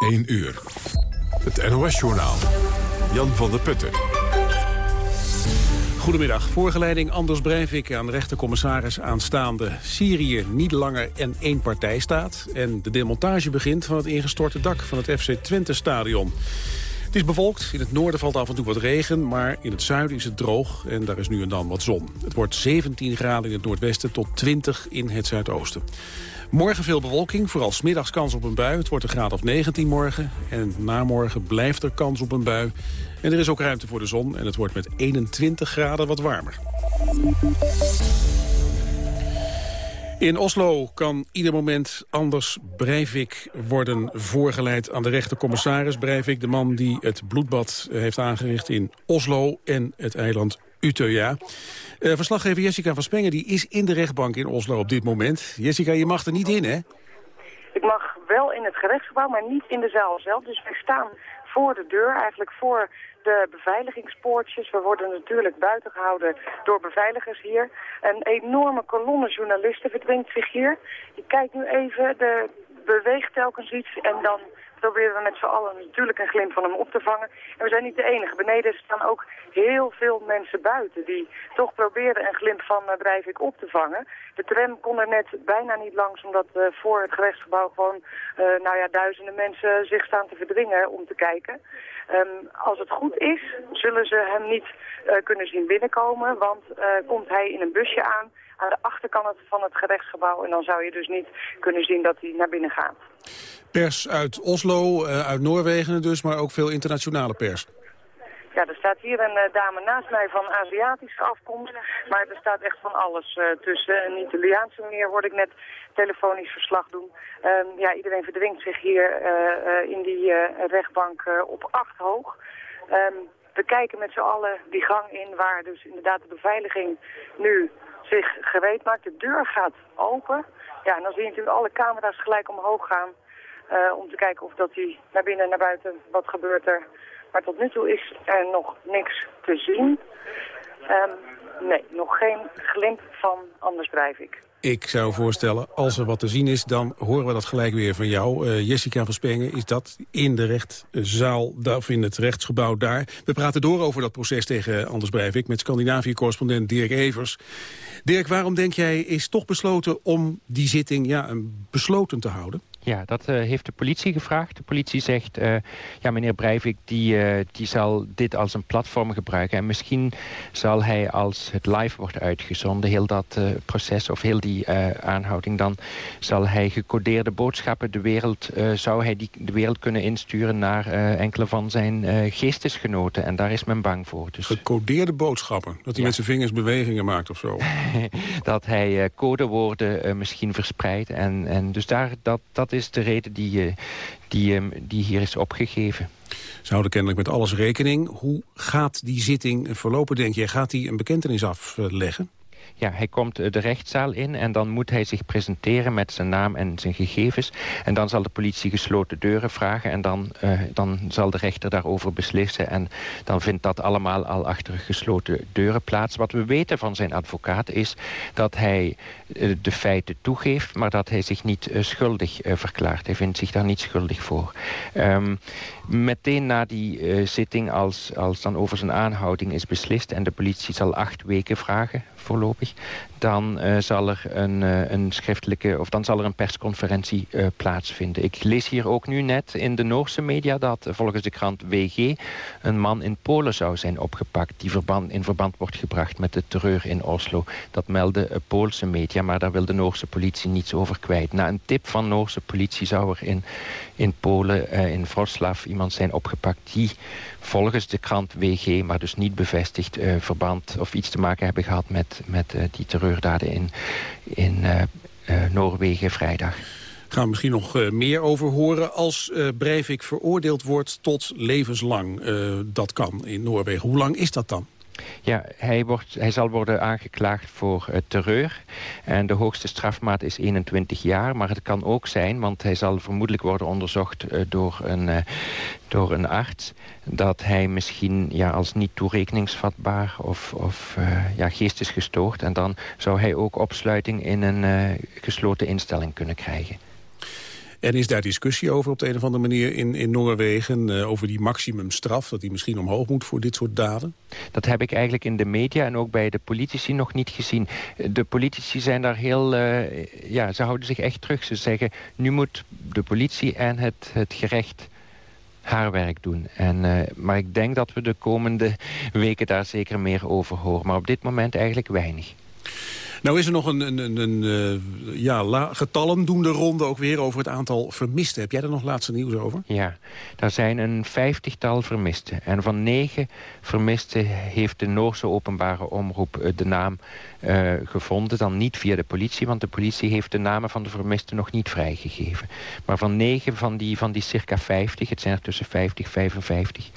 1 uur. Het NOS-journaal. Jan van der Putten. Goedemiddag. Voorgeleiding Anders Breivik aan rechtercommissaris aanstaande. Syrië niet langer een eenpartijstaat. En de demontage begint van het ingestorte dak van het FC Twente-stadion. Het is bewolkt. In het noorden valt af en toe wat regen, maar in het zuiden is het droog en daar is nu en dan wat zon. Het wordt 17 graden in het noordwesten tot 20 in het zuidoosten. Morgen veel bewolking, vooral smiddags kans op een bui. Het wordt een graad of 19 morgen. En na morgen blijft er kans op een bui. En er is ook ruimte voor de zon en het wordt met 21 graden wat warmer. In Oslo kan ieder moment Anders Breivik worden voorgeleid aan de rechtercommissaris. Breivik, de man die het bloedbad heeft aangericht in Oslo en het eiland Utøya. Uh, verslaggever Jessica van Spengen die is in de rechtbank in Oslo op dit moment. Jessica, je mag er niet in, hè? Ik mag wel in het gerechtsgebouw, maar niet in de zaal zelf. Dus wij staan voor de deur, eigenlijk voor de beveiligingspoortjes. We worden natuurlijk buiten gehouden door beveiligers hier. Een enorme kolonne journalisten verdwingt zich hier. Je kijkt nu even, de beweegt telkens iets en dan proberen we met z'n allen natuurlijk een glimp van hem op te vangen. En we zijn niet de enige. Beneden staan ook heel veel mensen buiten die toch proberen een glimp van uh, Breivik op te vangen. De tram kon er net bijna niet langs omdat uh, voor het gerechtsgebouw gewoon uh, nou ja, duizenden mensen zich staan te verdringen om te kijken. Um, als het goed is, zullen ze hem niet kunnen zien binnenkomen, want komt hij in een busje aan aan de achterkant van het gerechtsgebouw en dan zou je dus niet kunnen zien dat hij naar binnen gaat. Pers uit Oslo, uh, uit Noorwegen dus, maar ook veel internationale pers. Ja, er staat hier een uh, dame naast mij van Aziatische afkomst. Maar er staat echt van alles uh, tussen. Een Italiaanse meneer hoorde ik net telefonisch verslag doen. Um, ja, iedereen verdringt zich hier uh, in die rechtbank op acht hoog. Um, we kijken met z'n allen die gang in waar dus inderdaad de beveiliging nu zich gereed maakt. De deur gaat open. Ja, en dan zie je natuurlijk alle camera's gelijk omhoog gaan. Uh, om te kijken of dat die naar binnen en naar buiten, wat gebeurt er. Maar tot nu toe is er nog niks te zien. Um, nee, nog geen glimp van Anders Breivik. Ik zou voorstellen, als er wat te zien is, dan horen we dat gelijk weer van jou. Uh, Jessica van Spengen, is dat in de rechtszaal, of in het rechtsgebouw daar. We praten door over dat proces tegen Anders Breivik... met Scandinavië-correspondent Dirk Evers. Dirk, waarom denk jij is toch besloten om die zitting ja, besloten te houden? Ja, dat uh, heeft de politie gevraagd. De politie zegt, uh, ja meneer Breivik die, uh, die zal dit als een platform gebruiken. En misschien zal hij als het live wordt uitgezonden, heel dat proces of heel die aanhouding, dan zal hij gecodeerde boodschappen de wereld, zou hij die, de wereld kunnen insturen naar enkele van zijn geestesgenoten. En daar is men bang voor. Dus... Gecodeerde boodschappen? Dat hij ja. met zijn vingers bewegingen maakt of zo? dat hij codewoorden misschien verspreidt. En, en dus daar, dat, dat dat is de reden die, eh, die, ehm, die hier is opgegeven. Ze houden kennelijk met alles rekening. Hoe gaat die zitting verlopen, denk je? Gaat hij een bekentenis afleggen? Ja, hij komt de rechtszaal in en dan moet hij zich presenteren met zijn naam en zijn gegevens. En dan zal de politie gesloten deuren vragen en dan, uh, dan zal de rechter daarover beslissen. En dan vindt dat allemaal al achter gesloten deuren plaats. Wat we weten van zijn advocaat is dat hij de feiten toegeeft, maar dat hij zich niet uh, schuldig verklaart. Hij vindt zich daar niet schuldig voor. Um, meteen na die zitting, als, als dan over zijn aanhouding is beslist en de politie zal acht weken vragen voorlopig, dan zal er een, een schriftelijke of dan zal er een persconferentie plaatsvinden. Ik lees hier ook nu net in de Noorse media dat volgens de krant WG een man in Polen zou zijn opgepakt die verband, in verband wordt gebracht met de terreur in Oslo. Dat meldde Poolse media, maar daar wil de Noorse politie niets over kwijt. Na een tip van Noorse politie zou er in, in Polen, in Wroclaw, iemand zijn opgepakt die volgens de krant WG, maar dus niet bevestigd, verband of iets te maken hebben gehad met, met die terreur terreurdaden in, in Noorwegen vrijdag. Gaan we misschien nog meer over horen. Als uh, Breivik veroordeeld wordt tot levenslang, dat kan in Noorwegen. Hoe lang is dat dan? Ja, hij, wordt, hij zal worden aangeklaagd voor uh, terreur. En de hoogste strafmaat is 21 jaar. Maar het kan ook zijn, want hij zal vermoedelijk worden onderzocht uh, door, een, uh, door een arts... dat hij misschien ja, als niet toerekeningsvatbaar of, of ja, geestesgestoord... en dan zou hij ook opsluiting in een gesloten instelling kunnen krijgen. En is daar discussie over op de een of andere manier in, in Noorwegen... Uh, over die maximumstraf, dat die misschien omhoog moet voor dit soort daden? Dat heb ik eigenlijk in de media en ook bij de politici nog niet gezien. De politici zijn daar heel... Uh, ja, ze houden zich echt terug. Ze zeggen, nu moet de politie en het, het gerecht haar werk doen. En, uh, maar ik denk dat we de komende weken daar zeker meer over horen. Maar op dit moment eigenlijk weinig. Nou is er nog een, een, een, uh, ja, getallen doen de ronde ook weer over het aantal vermisten. Heb jij er nog laatste nieuws over? Ja, er zijn een vijftigtal vermisten. En van negen vermisten heeft de Noorse openbare omroep eh, de naam uh, gevonden. Dan niet via de politie, want de politie heeft de namen van de vermisten nog niet vrijgegeven. Maar van negen van die, van die circa 50, het zijn er tussen 50 en 55, uh,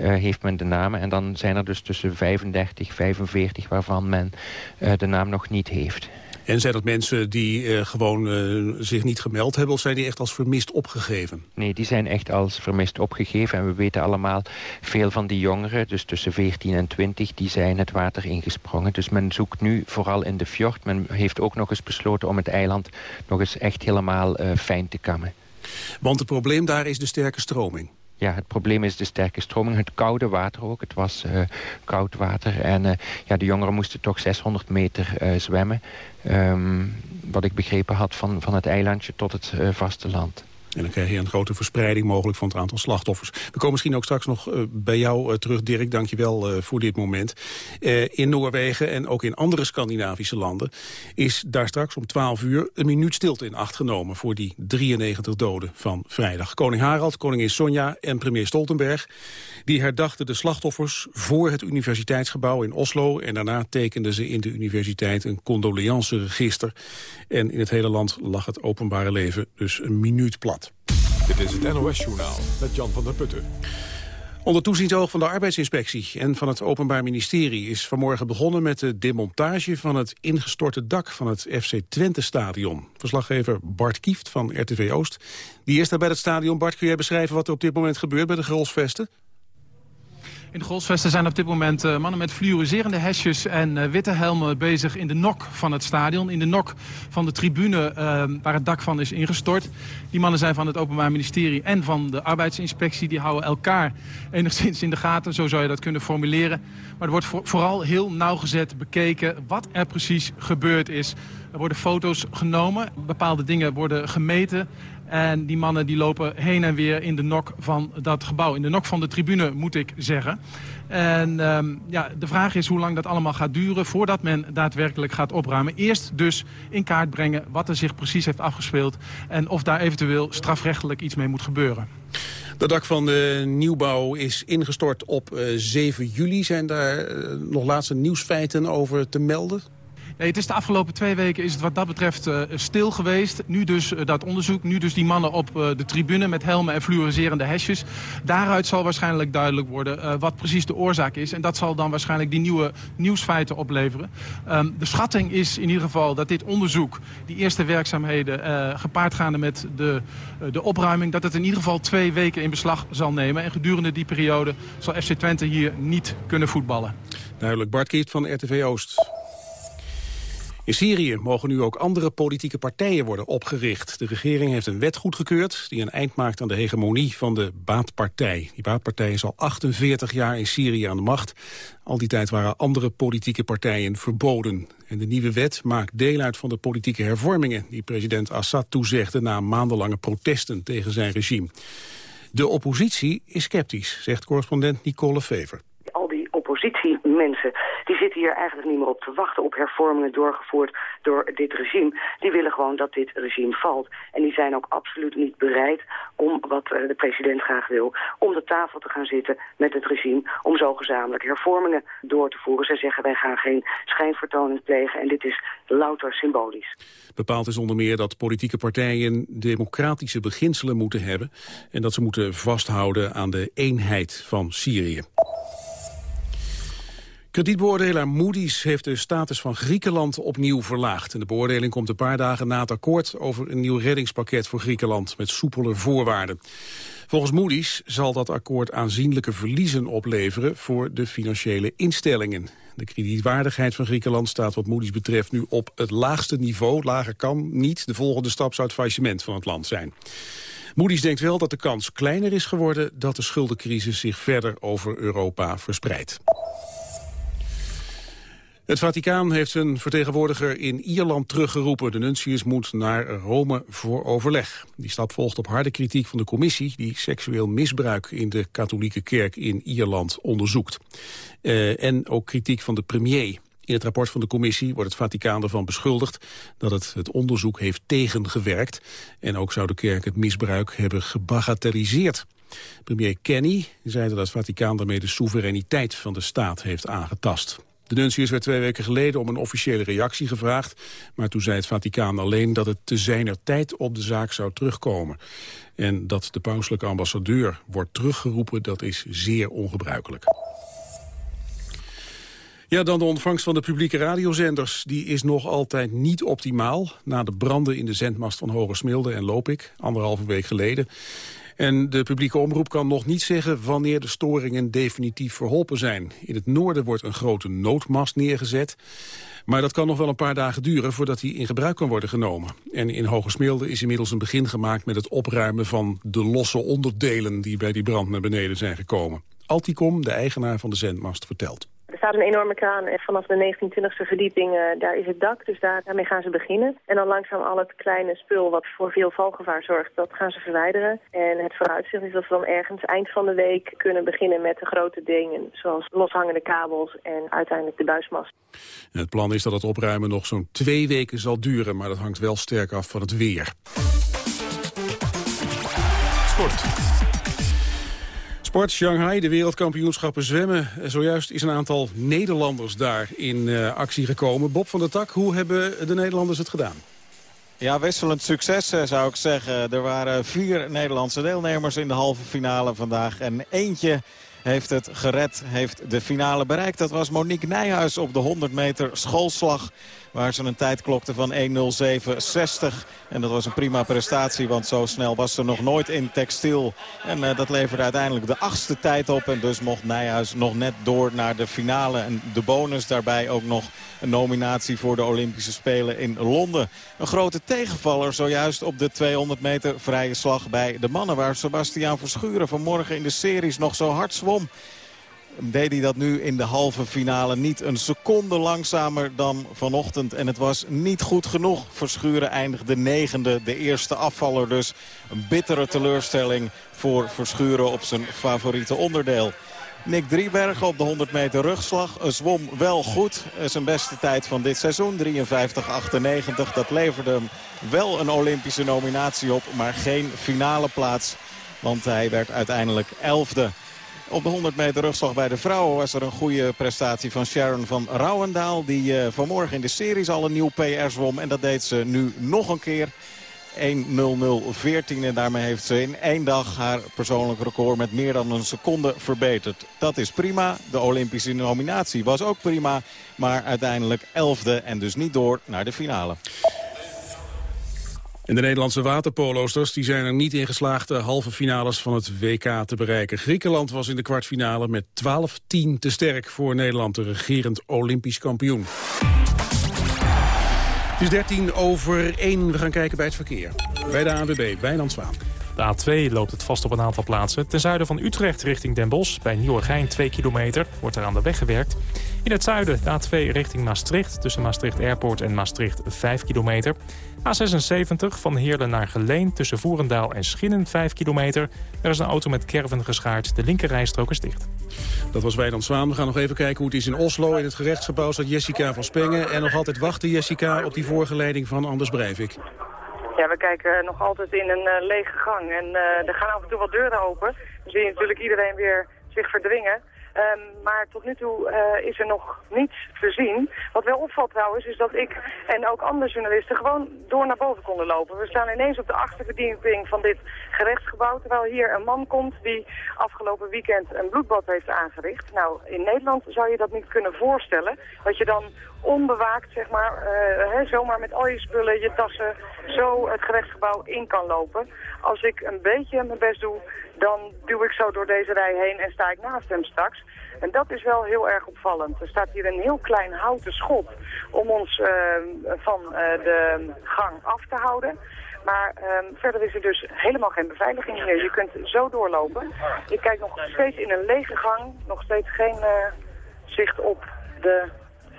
heeft men de namen. En dan zijn er dus tussen 35 45 waarvan men uh, de naam nog niet heeft. En zijn dat mensen die uh, gewoon uh, zich niet gemeld hebben... of zijn die echt als vermist opgegeven? Nee, die zijn echt als vermist opgegeven. En we weten allemaal, veel van die jongeren... dus tussen 14 en 20, die zijn het water ingesprongen. Dus men zoekt nu vooral in de fjord. Men heeft ook nog eens besloten om het eiland... nog eens echt helemaal uh, fijn te kammen. Want het probleem daar is de sterke stroming. Ja, het probleem is de sterke stroming, het koude water ook. Het was uh, koud water en uh, ja, de jongeren moesten toch 600 meter uh, zwemmen. Um, wat ik begrepen had van, van het eilandje tot het vasteland. En dan krijg je een grote verspreiding mogelijk van het aantal slachtoffers. We komen misschien ook straks nog uh, bij jou uh, terug, Dirk. Dank je wel uh, voor dit moment. in Noorwegen en ook in andere Scandinavische landen... is daar straks om 12 uur een minuut stilte in acht genomen... voor die 93 doden van vrijdag. Koning Harald, koningin Sonja en premier Stoltenberg... die herdachten de slachtoffers voor het universiteitsgebouw in Oslo... en daarna tekenden ze in de universiteit een condoleanceregister. En in het hele land lag het openbare leven dus een minuut plat. Dit is het NOS-journaal met Jan van der Putten. Onder toezichtsoog van de arbeidsinspectie en van het Openbaar Ministerie... is vanmorgen begonnen met de demontage van het ingestorte dak van het FC Twente-stadion. Verslaggever Bart Kieft van RTV Oost. Die is daar bij het stadion. Bart, kun jij beschrijven wat er op dit moment gebeurt bij de Grolsvesten? In de Golsvesten zijn op dit moment uh, mannen met fluoriserende hesjes en uh, witte helmen bezig in de nok van het stadion. In de nok van de tribune uh, waar het dak van is ingestort. Die mannen zijn van het Openbaar Ministerie en van de arbeidsinspectie. Die houden elkaar enigszins in de gaten, zo zou je dat kunnen formuleren. Maar er wordt voor, vooral heel nauwgezet bekeken wat er precies gebeurd is. Er worden foto's genomen, bepaalde dingen worden gemeten. En die mannen die lopen heen en weer in de nok van dat gebouw. In de nok van de tribune, moet ik zeggen. En um, ja, de vraag is hoe lang dat allemaal gaat duren... voordat men daadwerkelijk gaat opruimen. Eerst dus in kaart brengen wat er zich precies heeft afgespeeld... en of daar eventueel strafrechtelijk iets mee moet gebeuren. De dak van de nieuwbouw is ingestort op uh, 7 juli. Zijn daar uh, nog laatste nieuwsfeiten over te melden? Het is de afgelopen twee weken is het wat dat betreft uh, stil geweest. Nu dus uh, dat onderzoek, nu dus die mannen op uh, de tribune met helmen en fluoriserende hesjes. Daaruit zal waarschijnlijk duidelijk worden wat precies de oorzaak is. En dat zal dan waarschijnlijk die nieuwe nieuwsfeiten opleveren. Um, de schatting is in ieder geval dat dit onderzoek, die eerste werkzaamheden gepaard gaande met de, de opruiming, dat het in ieder geval twee weken in beslag zal nemen. En gedurende die periode zal FC Twente hier niet kunnen voetballen. Duidelijk. Bart Kieft van RTV Oost. In Syrië mogen nu ook andere politieke partijen worden opgericht. De regering heeft een wet goedgekeurd die een eind maakt aan de hegemonie van de Baatpartij. Die Baatpartij is al 48 jaar in Syrië aan de macht. Al die tijd waren andere politieke partijen verboden. En de nieuwe wet maakt deel uit van de politieke hervormingen... die president Assad toezegde na maandenlange protesten tegen zijn regime. De oppositie is sceptisch, zegt correspondent Nicole Fever oppositiemensen... die zitten hier eigenlijk niet meer op te wachten op hervormingen doorgevoerd door dit regime. Die willen gewoon dat dit regime valt. En die zijn ook absoluut niet bereid om, wat de president graag wil... om de tafel te gaan zitten met het regime... om zo gezamenlijk hervormingen door te voeren. Zij zeggen wij gaan geen schijnvertoning plegen en dit is louter symbolisch. Bepaald is onder meer dat politieke partijen democratische beginselen moeten hebben... en dat ze moeten vasthouden aan de eenheid van Syrië. Kredietbeoordelaar Moody's heeft de status van Griekenland opnieuw verlaagd. De beoordeling komt een paar dagen na het akkoord over een nieuw reddingspakket voor Griekenland met soepeler voorwaarden. Volgens Moody's zal dat akkoord aanzienlijke verliezen opleveren voor de financiële instellingen. De kredietwaardigheid van Griekenland staat wat Moody's betreft nu op het laagste niveau. Lager kan niet. De volgende stap zou het faillissement van het land zijn. Moody's denkt wel dat de kans kleiner is geworden dat de schuldencrisis zich verder over Europa verspreidt. Het Vaticaan heeft zijn vertegenwoordiger in Ierland teruggeroepen. De nuntius moet naar Rome voor overleg. Die stap volgt op harde kritiek van de commissie... die seksueel misbruik in de katholieke kerk in Ierland onderzoekt. Uh, en ook kritiek van de premier. In het rapport van de commissie wordt het Vaticaan ervan beschuldigd... dat het het onderzoek heeft tegengewerkt. En ook zou de kerk het misbruik hebben gebagatelliseerd. Premier Kenny zei dat het Vaticaan daarmee de soevereiniteit van de staat heeft aangetast. De nuncius werd twee weken geleden om een officiële reactie gevraagd. Maar toen zei het Vaticaan alleen dat het te zijner tijd op de zaak zou terugkomen. En dat de pauselijke ambassadeur wordt teruggeroepen, dat is zeer ongebruikelijk. Ja, dan de ontvangst van de publieke radiozenders. Die is nog altijd niet optimaal. Na de branden in de zendmast van Hogesmilde en Lopik, anderhalve week geleden. En de publieke omroep kan nog niet zeggen wanneer de storingen definitief verholpen zijn. In het noorden wordt een grote noodmast neergezet. Maar dat kan nog wel een paar dagen duren voordat die in gebruik kan worden genomen. En in Hogesmeelde is inmiddels een begin gemaakt met het opruimen van de losse onderdelen die bij die brand naar beneden zijn gekomen. Alticom, de eigenaar van de zendmast, vertelt. Een enorme kraan en vanaf de 1920 e verdieping, uh, daar is het dak. Dus daar, daarmee gaan ze beginnen. En dan langzaam al het kleine spul wat voor veel valgevaar zorgt, dat gaan ze verwijderen. En het vooruitzicht is dat we dan ergens eind van de week kunnen beginnen met de grote dingen. Zoals loshangende kabels en uiteindelijk de buismast. het plan is dat het opruimen nog zo'n twee weken zal duren. Maar dat hangt wel sterk af van het weer. Sport Shanghai, de wereldkampioenschappen zwemmen. Zojuist is een aantal Nederlanders daar in uh, actie gekomen. Bob van der Tak, hoe hebben de Nederlanders het gedaan? Ja, wisselend succes eh, zou ik zeggen. Er waren vier Nederlandse deelnemers in de halve finale vandaag. En eentje heeft het gered, heeft de finale bereikt. Dat was Monique Nijhuis op de 100 meter schoolslag. Waar ze een tijd klokte van 1.07.60. En dat was een prima prestatie, want zo snel was ze nog nooit in textiel. En uh, dat leverde uiteindelijk de achtste tijd op. En dus mocht Nijhuis nog net door naar de finale. En de bonus daarbij ook nog een nominatie voor de Olympische Spelen in Londen. Een grote tegenvaller zojuist op de 200 meter vrije slag bij de mannen. Waar Sebastiaan Verschuren vanmorgen in de series nog zo hard zwom deed hij dat nu in de halve finale niet een seconde langzamer dan vanochtend. En het was niet goed genoeg. Verschuren eindigde negende, de eerste afvaller dus. Een bittere teleurstelling voor Verschuren op zijn favoriete onderdeel. Nick Driebergen op de 100 meter rugslag zwom wel goed. Zijn beste tijd van dit seizoen, 53-98. Dat leverde hem wel een Olympische nominatie op, maar geen finale plaats. Want hij werd uiteindelijk elfde. Op de 100 meter rugslag bij de vrouwen was er een goede prestatie van Sharon van Rouwendaal. Die uh, vanmorgen in de series al een nieuw PR zwom. En dat deed ze nu nog een keer. 1.00.14 en daarmee heeft ze in één dag haar persoonlijk record met meer dan een seconde verbeterd. Dat is prima. De Olympische nominatie was ook prima. Maar uiteindelijk elfde en dus niet door naar de finale. En de Nederlandse waterpolosters die zijn er niet in geslaagd de halve finales van het WK te bereiken. Griekenland was in de kwartfinale met 12-10 te sterk voor Nederland, de regerend Olympisch kampioen. Het is 13 over 1. We gaan kijken bij het verkeer. Bij de ANWB, Wijnand Zwaan. De A2 loopt het vast op een aantal plaatsen. Ten zuiden van Utrecht richting Den Bosch, bij Nieuwegein 2 kilometer, wordt er aan de weg gewerkt. In het zuiden de A2 richting Maastricht, tussen Maastricht Airport en Maastricht 5 kilometer. A76 van Heerlen naar Geleen tussen Voerendaal en Schinnen 5 kilometer. Er is een auto met kerven geschaard. De linkerrijstrook is dicht. Dat was Wijnand Zwaan. We gaan nog even kijken hoe het is in Oslo. In het gerechtsgebouw staat Jessica van Spengen. En nog altijd wachten, Jessica, op die voorgeleiding van Anders Breivik. Ja, we kijken nog altijd in een uh, lege gang. En uh, er gaan af en toe wat deuren open. Dan zie je natuurlijk iedereen weer zich verdringen. Ehm, maar tot nu toe uh, is er nog niets te zien. Wat wel opvalt trouwens is dat ik en ook andere journalisten gewoon door naar boven konden lopen. We staan ineens op de achterverdieping van dit gerechtsgebouw. Terwijl hier een man komt die afgelopen weekend een bloedbad heeft aangericht. Nou, in Nederland zou je dat niet kunnen voorstellen. Dat je dan onbewaakt, zeg maar, uh, zomaar met al je spullen, je tassen, zo het gerechtsgebouw in kan lopen. Als ik een beetje mijn best doe, dan duw ik zo door deze rij heen en sta ik naast hem straks. En dat is wel heel erg opvallend. Er staat hier een heel klein houten schot om ons uh, van uh, de gang af te houden. Maar um, verder is er dus helemaal geen beveiliging hier. Je kunt zo doorlopen. Ik kijk nog steeds in een lege gang. Nog steeds geen uh, zicht op de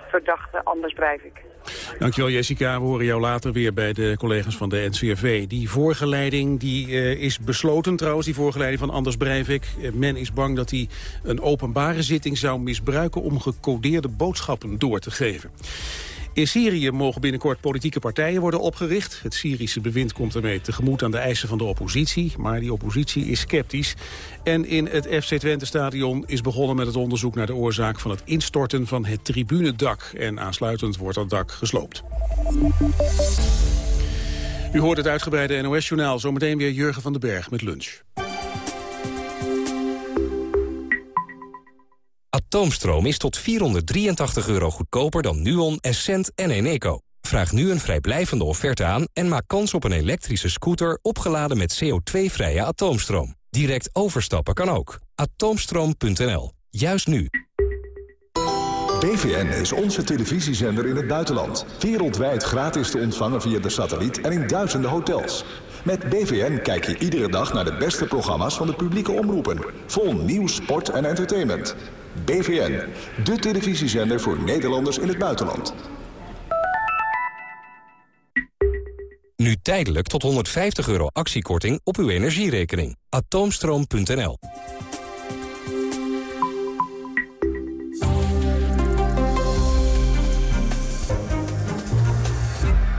verdachte, anders ik. Dankjewel Jessica. We horen jou later weer bij de collega's van de NCRV. Die voorgeleiding die, uh, is besloten trouwens, die voorgeleiding van Anders Breivik. Uh, men is bang dat hij een openbare zitting zou misbruiken om gecodeerde boodschappen door te geven. In Syrië mogen binnenkort politieke partijen worden opgericht. Het Syrische bewind komt ermee tegemoet aan de eisen van de oppositie. Maar die oppositie is sceptisch. En in het FC Twente-stadion is begonnen met het onderzoek naar de oorzaak van het instorten van het tribunedak. En aansluitend wordt dat dak gesloopt. U hoort het uitgebreide NOS-journaal. Zometeen weer Jurgen van den Berg met lunch. Atoomstroom is tot 483 euro goedkoper dan Nuon, Essent en Eneco. Vraag nu een vrijblijvende offerte aan en maak kans op een elektrische scooter opgeladen met CO2-vrije atoomstroom. Direct overstappen kan ook. Atoomstroom.nl. Juist nu. BVN is onze televisiezender in het buitenland. Wereldwijd gratis te ontvangen via de satelliet en in duizenden hotels. Met BVN kijk je iedere dag naar de beste programma's van de publieke omroepen. Vol nieuws, sport en entertainment. BVN, de televisiezender voor Nederlanders in het buitenland. Nu tijdelijk tot 150 euro actiekorting op uw energierekening. Atoomstroom.nl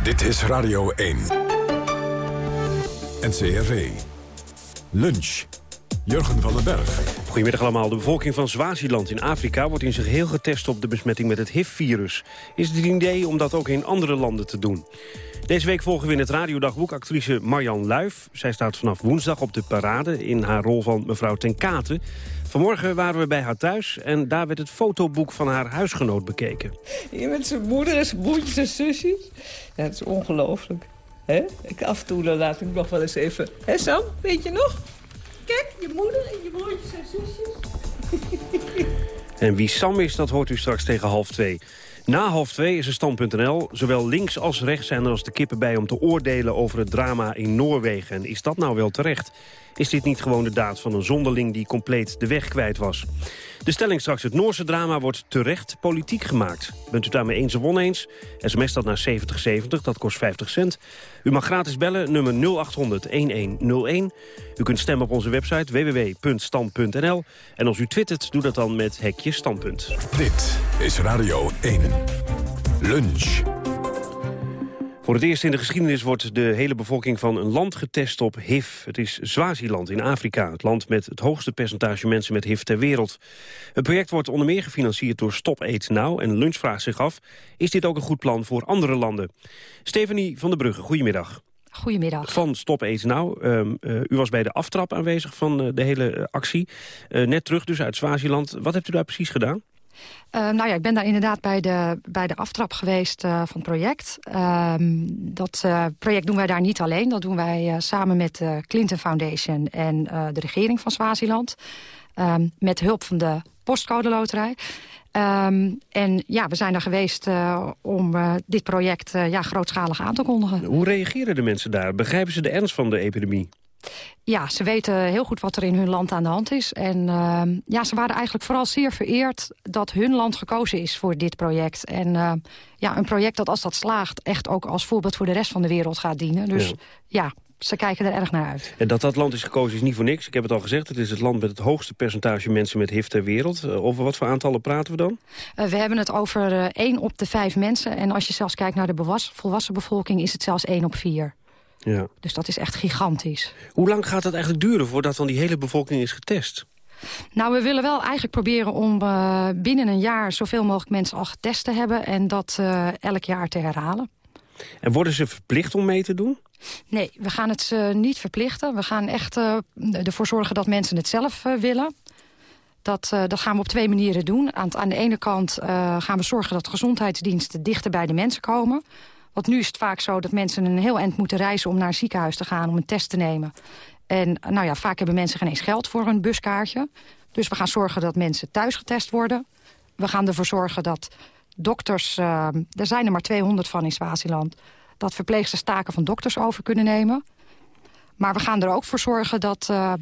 Dit is Radio 1. NCRV. Lunch. Jurgen van den Berg. Goedemiddag allemaal. De bevolking van Swaziland in Afrika wordt in zijn geheel getest op de besmetting met het HIV-virus. Is het een idee om dat ook in andere landen te doen? Deze week volgen we in het radiodagboek actrice Marjan Luif. Zij staat vanaf woensdag op de parade in haar rol van mevrouw Ten Katen. Vanmorgen waren we bij haar thuis en daar werd het fotoboek van haar huisgenoot bekeken. Hier met zijn moeder en zijn broertjes en zusjes. Ja, het is ongelooflijk. Ik af en toe laat ik nog wel eens even... Hé Sam, weet je nog? Kijk, je moeder en je broertjes en zusjes. En wie Sam is, dat hoort u straks tegen half twee. Na half twee is er stand.nl. Zowel links als rechts zijn er als de kippen bij om te oordelen over het drama in Noorwegen. En is dat nou wel terecht? Is dit niet gewoon de daad van een zonderling die compleet de weg kwijt was? De stelling straks, het Noorse drama wordt terecht politiek gemaakt. Bent u daarmee eens of oneens? SMS dat naar 7070, dat kost 50 cent. U mag gratis bellen, nummer 0800-1101. U kunt stemmen op onze website www.stand.nl. En als u twittert, doe dat dan met hekje standpunt. Dit is Radio 1. Lunch. Voor het eerst in de geschiedenis wordt de hele bevolking van een land getest op HIV. Het is Swaziland in Afrika, het land met het hoogste percentage mensen met HIV ter wereld. Het project wordt onder meer gefinancierd door Stop AIDS Now en Lunch vraagt zich af, is dit ook een goed plan voor andere landen? Stephanie van der Brugge, goedemiddag. Goedemiddag. Van Stop AIDS. Um, uh, u was bij de aftrap aanwezig van uh, de hele uh, actie. net terug dus uit Swaziland. Wat hebt u daar precies gedaan? Uh, nou ja, ik ben daar inderdaad bij de, bij de aftrap geweest uh, van het project. Uh, dat uh, project doen wij daar niet alleen. Dat doen wij samen met de Clinton Foundation en de regering van Swaziland. Ehm, met hulp van de postcode loterij. Um, en ja, we zijn er geweest om dit project ja, grootschalig aan te kondigen. Hoe reageren de mensen daar? Begrijpen ze de ernst van de epidemie? Ja, ze weten heel goed wat er in hun land aan de hand is. En uh, ja, ze waren eigenlijk vooral zeer vereerd dat hun land gekozen is voor dit project. En uh, ja, een project dat als dat slaagt echt ook als voorbeeld voor de rest van de wereld gaat dienen. Dus ja, ja ze kijken er erg naar uit. En dat dat land is gekozen is niet voor niks. Ik heb het al gezegd, het is het land met het hoogste percentage mensen met HIV ter wereld. Uh, over wat voor aantallen praten we dan? Uh, we hebben het over uh, 1 op de 5 mensen. En als je zelfs kijkt naar de volwassen bevolking is het zelfs 1 op 4. Ja. Dus dat is echt gigantisch. Hoe lang gaat het eigenlijk duren voordat dan die hele bevolking is getest? Nou, we willen wel eigenlijk proberen om uh, binnen een jaar... zoveel mogelijk mensen al getest te hebben... en dat uh, elk jaar te herhalen. En worden ze verplicht om mee te doen? Nee, we gaan het ze niet verplichten. We gaan echt uh, ervoor zorgen dat mensen het zelf willen. Dat, dat gaan we op twee manieren doen. Aan, aan de ene kant gaan we zorgen dat gezondheidsdiensten dichter bij de mensen komen. Want nu is het vaak zo dat mensen een heel eind moeten reizen... om naar een ziekenhuis te gaan om een test te nemen. En nou ja, vaak hebben mensen geen eens geld voor een buskaartje. Dus we gaan zorgen dat mensen thuis getest worden. We gaan ervoor zorgen dat dokters... Uh, er zijn er maar 200 van in Swaziland... dat verpleegsters taken van dokters over kunnen nemen. Maar we gaan er ook voor zorgen dat... Uh,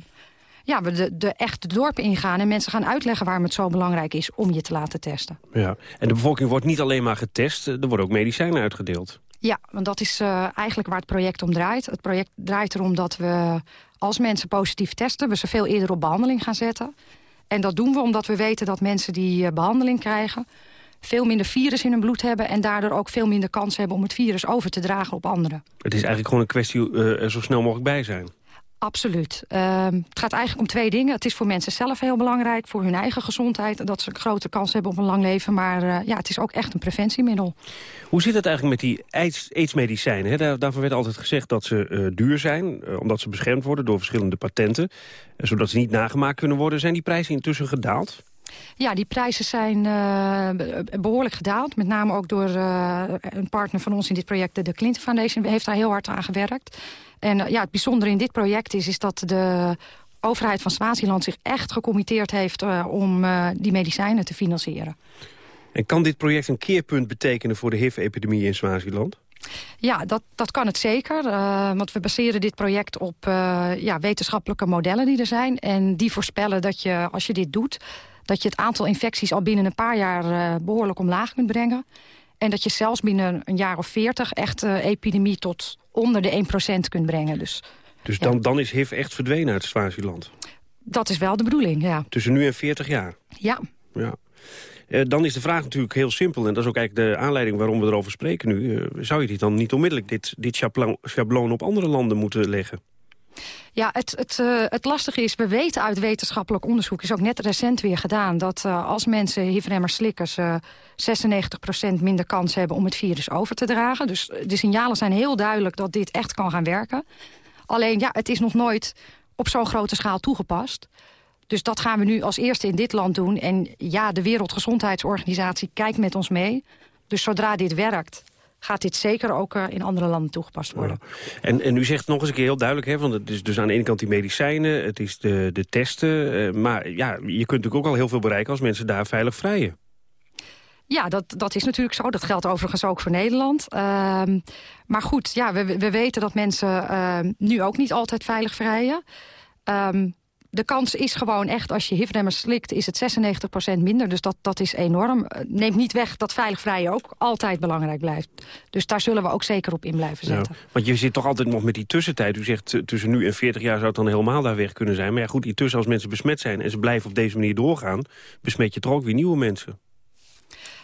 ja, we de, de echte dorpen ingaan en mensen gaan uitleggen waarom het zo belangrijk is om je te laten testen. Ja, en de bevolking wordt niet alleen maar getest, er worden ook medicijnen uitgedeeld. Ja, want dat is uh, eigenlijk waar het project om draait. Het project draait erom dat we, als mensen positief testen... we ze veel eerder op behandeling gaan zetten. En dat doen we omdat we weten dat mensen die uh, behandeling krijgen... veel minder virus in hun bloed hebben... en daardoor ook veel minder kans hebben om het virus over te dragen op anderen. Het is eigenlijk gewoon een kwestie uh, er zo snel mogelijk bij zijn. Absoluut. Uh, het gaat eigenlijk om twee dingen. Het is voor mensen zelf heel belangrijk, voor hun eigen gezondheid... dat ze een grote kans hebben op een lang leven. Maar uh, ja, het is ook echt een preventiemiddel. Hoe zit het eigenlijk met die aidsmedicijnen? Daar, daarvoor werd altijd gezegd dat ze uh, duur zijn... omdat ze beschermd worden door verschillende patenten... zodat ze niet nagemaakt kunnen worden. Zijn die prijzen intussen gedaald? Ja, die prijzen zijn uh, behoorlijk gedaald. Met name ook door uh, een partner van ons in dit project, de Clinton Foundation, heeft daar heel hard aan gewerkt. En uh, ja, het bijzondere in dit project is, is dat de overheid van Swaziland zich echt gecommitteerd heeft om die medicijnen te financieren. En kan dit project een keerpunt betekenen voor de HIV-epidemie in Swaziland? Ja, dat, dat kan het zeker. Uh, want we baseren dit project op ja, wetenschappelijke modellen die er zijn. En die voorspellen dat je, als je dit doet dat je het aantal infecties al binnen een paar jaar behoorlijk omlaag kunt brengen. En dat je zelfs binnen een jaar of veertig echt uh, epidemie tot onder de 1% kunt brengen. Dus, dus dan, dan is HIV echt verdwenen uit Swaziland? Dat is wel de bedoeling, ja. Tussen nu en 40 jaar? Ja. ja. Uh, dan is de vraag natuurlijk heel simpel. En dat is ook eigenlijk de aanleiding waarom we erover spreken nu. Uh, zou je dit dan niet onmiddellijk, dit, dit schabloon, schabloon op andere landen moeten leggen? Ja, het, het, uh, het lastige is, we weten uit wetenschappelijk onderzoek... is ook net recent weer gedaan... dat uh, als mensen HIV-remmers slikken... ze 96% minder kans hebben om het virus over te dragen. Dus de signalen zijn heel duidelijk dat dit echt kan gaan werken. Alleen, ja, het is nog nooit op zo'n grote schaal toegepast. Dus dat gaan we nu als eerste in dit land doen. En ja, de Wereldgezondheidsorganisatie kijkt met ons mee. Dus zodra dit werkt gaat dit zeker ook uh, in andere landen toegepast worden. Ja. En, en u zegt nog eens een keer heel duidelijk, hè, want het is dus aan de ene kant die medicijnen, het is de, de testen, uh, maar ja, je kunt natuurlijk ook al heel veel bereiken als mensen daar veilig vrijen. Ja, dat, dat is natuurlijk zo. Dat geldt overigens ook voor Nederland. Uh, maar goed, ja, we, we weten dat mensen nu ook niet altijd veilig vrijen. Um, de kans is gewoon echt, als je HIV-remmers slikt... is het 96% minder, dus dat, dat is enorm. Neemt niet weg dat veilig vrij ook altijd belangrijk blijft. Dus daar zullen we ook zeker op in blijven zetten. Ja, want je zit toch altijd nog met die tussentijd. U zegt tussen nu en 40 jaar zou het dan helemaal daar weg kunnen zijn. Maar ja, goed, intussen als mensen besmet zijn... en ze blijven op deze manier doorgaan... besmet je toch ook weer nieuwe mensen.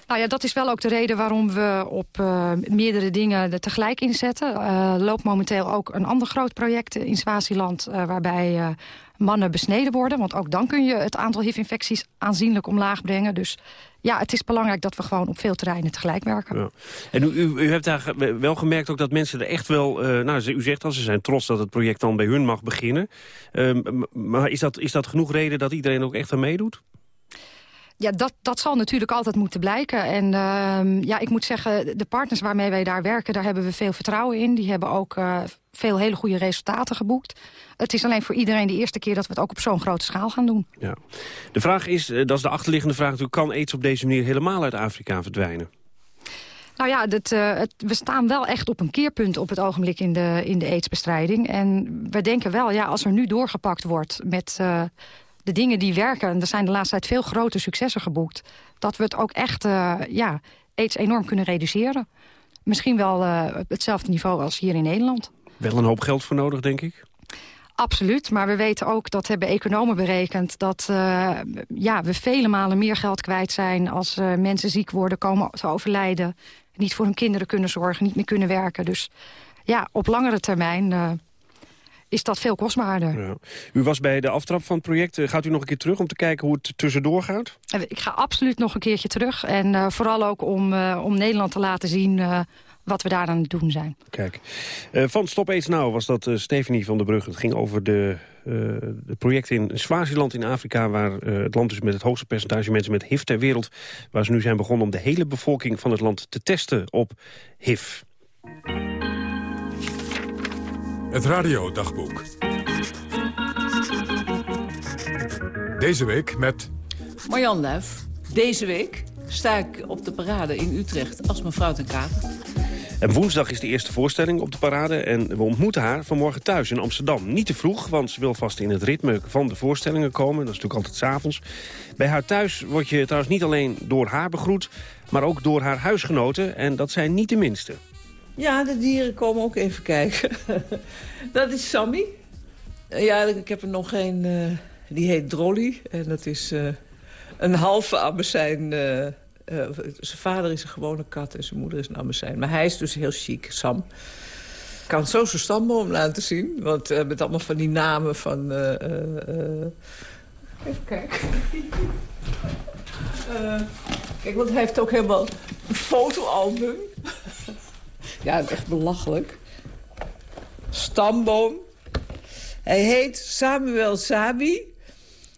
Nou ja, dat is wel ook de reden waarom we op uh, meerdere dingen er tegelijk inzetten. Uh, loopt momenteel ook een ander groot project in Swaziland... Uh, waarbij mannen besneden worden. Want ook dan kun je het aantal HIV-infecties aanzienlijk omlaag brengen. Dus ja, het is belangrijk dat we gewoon op veel terreinen tegelijk werken. Ja. En u, u, hebt daar wel gemerkt ook dat mensen er echt wel... Nou, u zegt al, ze zijn trots dat het project dan bij hun mag beginnen. Uh, maar is dat, is dat genoeg reden dat iedereen ook echt aan meedoet? Ja, dat, dat zal natuurlijk altijd moeten blijken. En uh, ja, ik moet zeggen, de partners waarmee wij daar werken... daar hebben we veel vertrouwen in. Die hebben ook uh, veel hele goede resultaten geboekt. Het is alleen voor iedereen de eerste keer... dat we het ook op zo'n grote schaal gaan doen. Ja. De vraag is, uh, dat is de achterliggende vraag... natuurlijk, kan aids op deze manier helemaal uit Afrika verdwijnen? Nou ja, uh, het, we staan wel echt op een keerpunt op het ogenblik in de, in de aidsbestrijding. En we denken wel, ja, als er nu doorgepakt wordt met uh, de dingen die werken... en er zijn de laatste tijd veel grote successen geboekt... dat we het ook echt uh, ja, aids enorm kunnen reduceren. Misschien wel uh, hetzelfde niveau als hier in Nederland. Wel een hoop geld voor nodig, denk ik? Absoluut, maar we weten ook, dat hebben economen berekend... dat uh, ja, we vele malen meer geld kwijt zijn als uh, mensen ziek worden... komen te overlijden, niet voor hun kinderen kunnen zorgen, niet meer kunnen werken. Dus ja, op langere termijn is dat veel kostbaarder. Ja. U was bij de aftrap van het project. Gaat u nog een keer terug om te kijken hoe het tussendoor gaat? Ik ga absoluut nog een keertje terug. En vooral ook om, om Nederland te laten zien wat we daar aan het doen zijn. Kijk, van Stop Aids Now was dat Stephanie van der Brug. Het ging over de project in Swaziland in Afrika... waar het land dus met het hoogste percentage mensen met HIV ter wereld... waar ze nu zijn begonnen om de hele bevolking van het land te testen op HIV. Het radiodagboek. Deze week met... Marjan Luif. Deze week sta ik op de parade in Utrecht als mevrouw ten Kater. En woensdag is de eerste voorstelling op de parade. En we ontmoeten haar vanmorgen thuis in Amsterdam. Niet te vroeg, want ze wil vast in het ritme van de voorstellingen komen. Dat is natuurlijk altijd s'avonds. Bij haar thuis word je trouwens niet alleen door haar begroet... maar ook door haar huisgenoten. En dat zijn niet de minste. Ja, de dieren komen ook even kijken. dat is Sammy. Ja, ik heb er nog een... Uh, die heet Drolly. En dat is uh, een halve abbesijn... Uh, zijn vader is een gewone kat en zijn moeder is een ammezijn. Maar hij is dus heel chic, Sam. Ik kan zo zijn stamboom laten zien. Want met allemaal van die namen van... Even kijken. kijk, want hij heeft ook helemaal een fotoalbum. ja, echt belachelijk. Stamboom. Hij heet Samuel Sabi.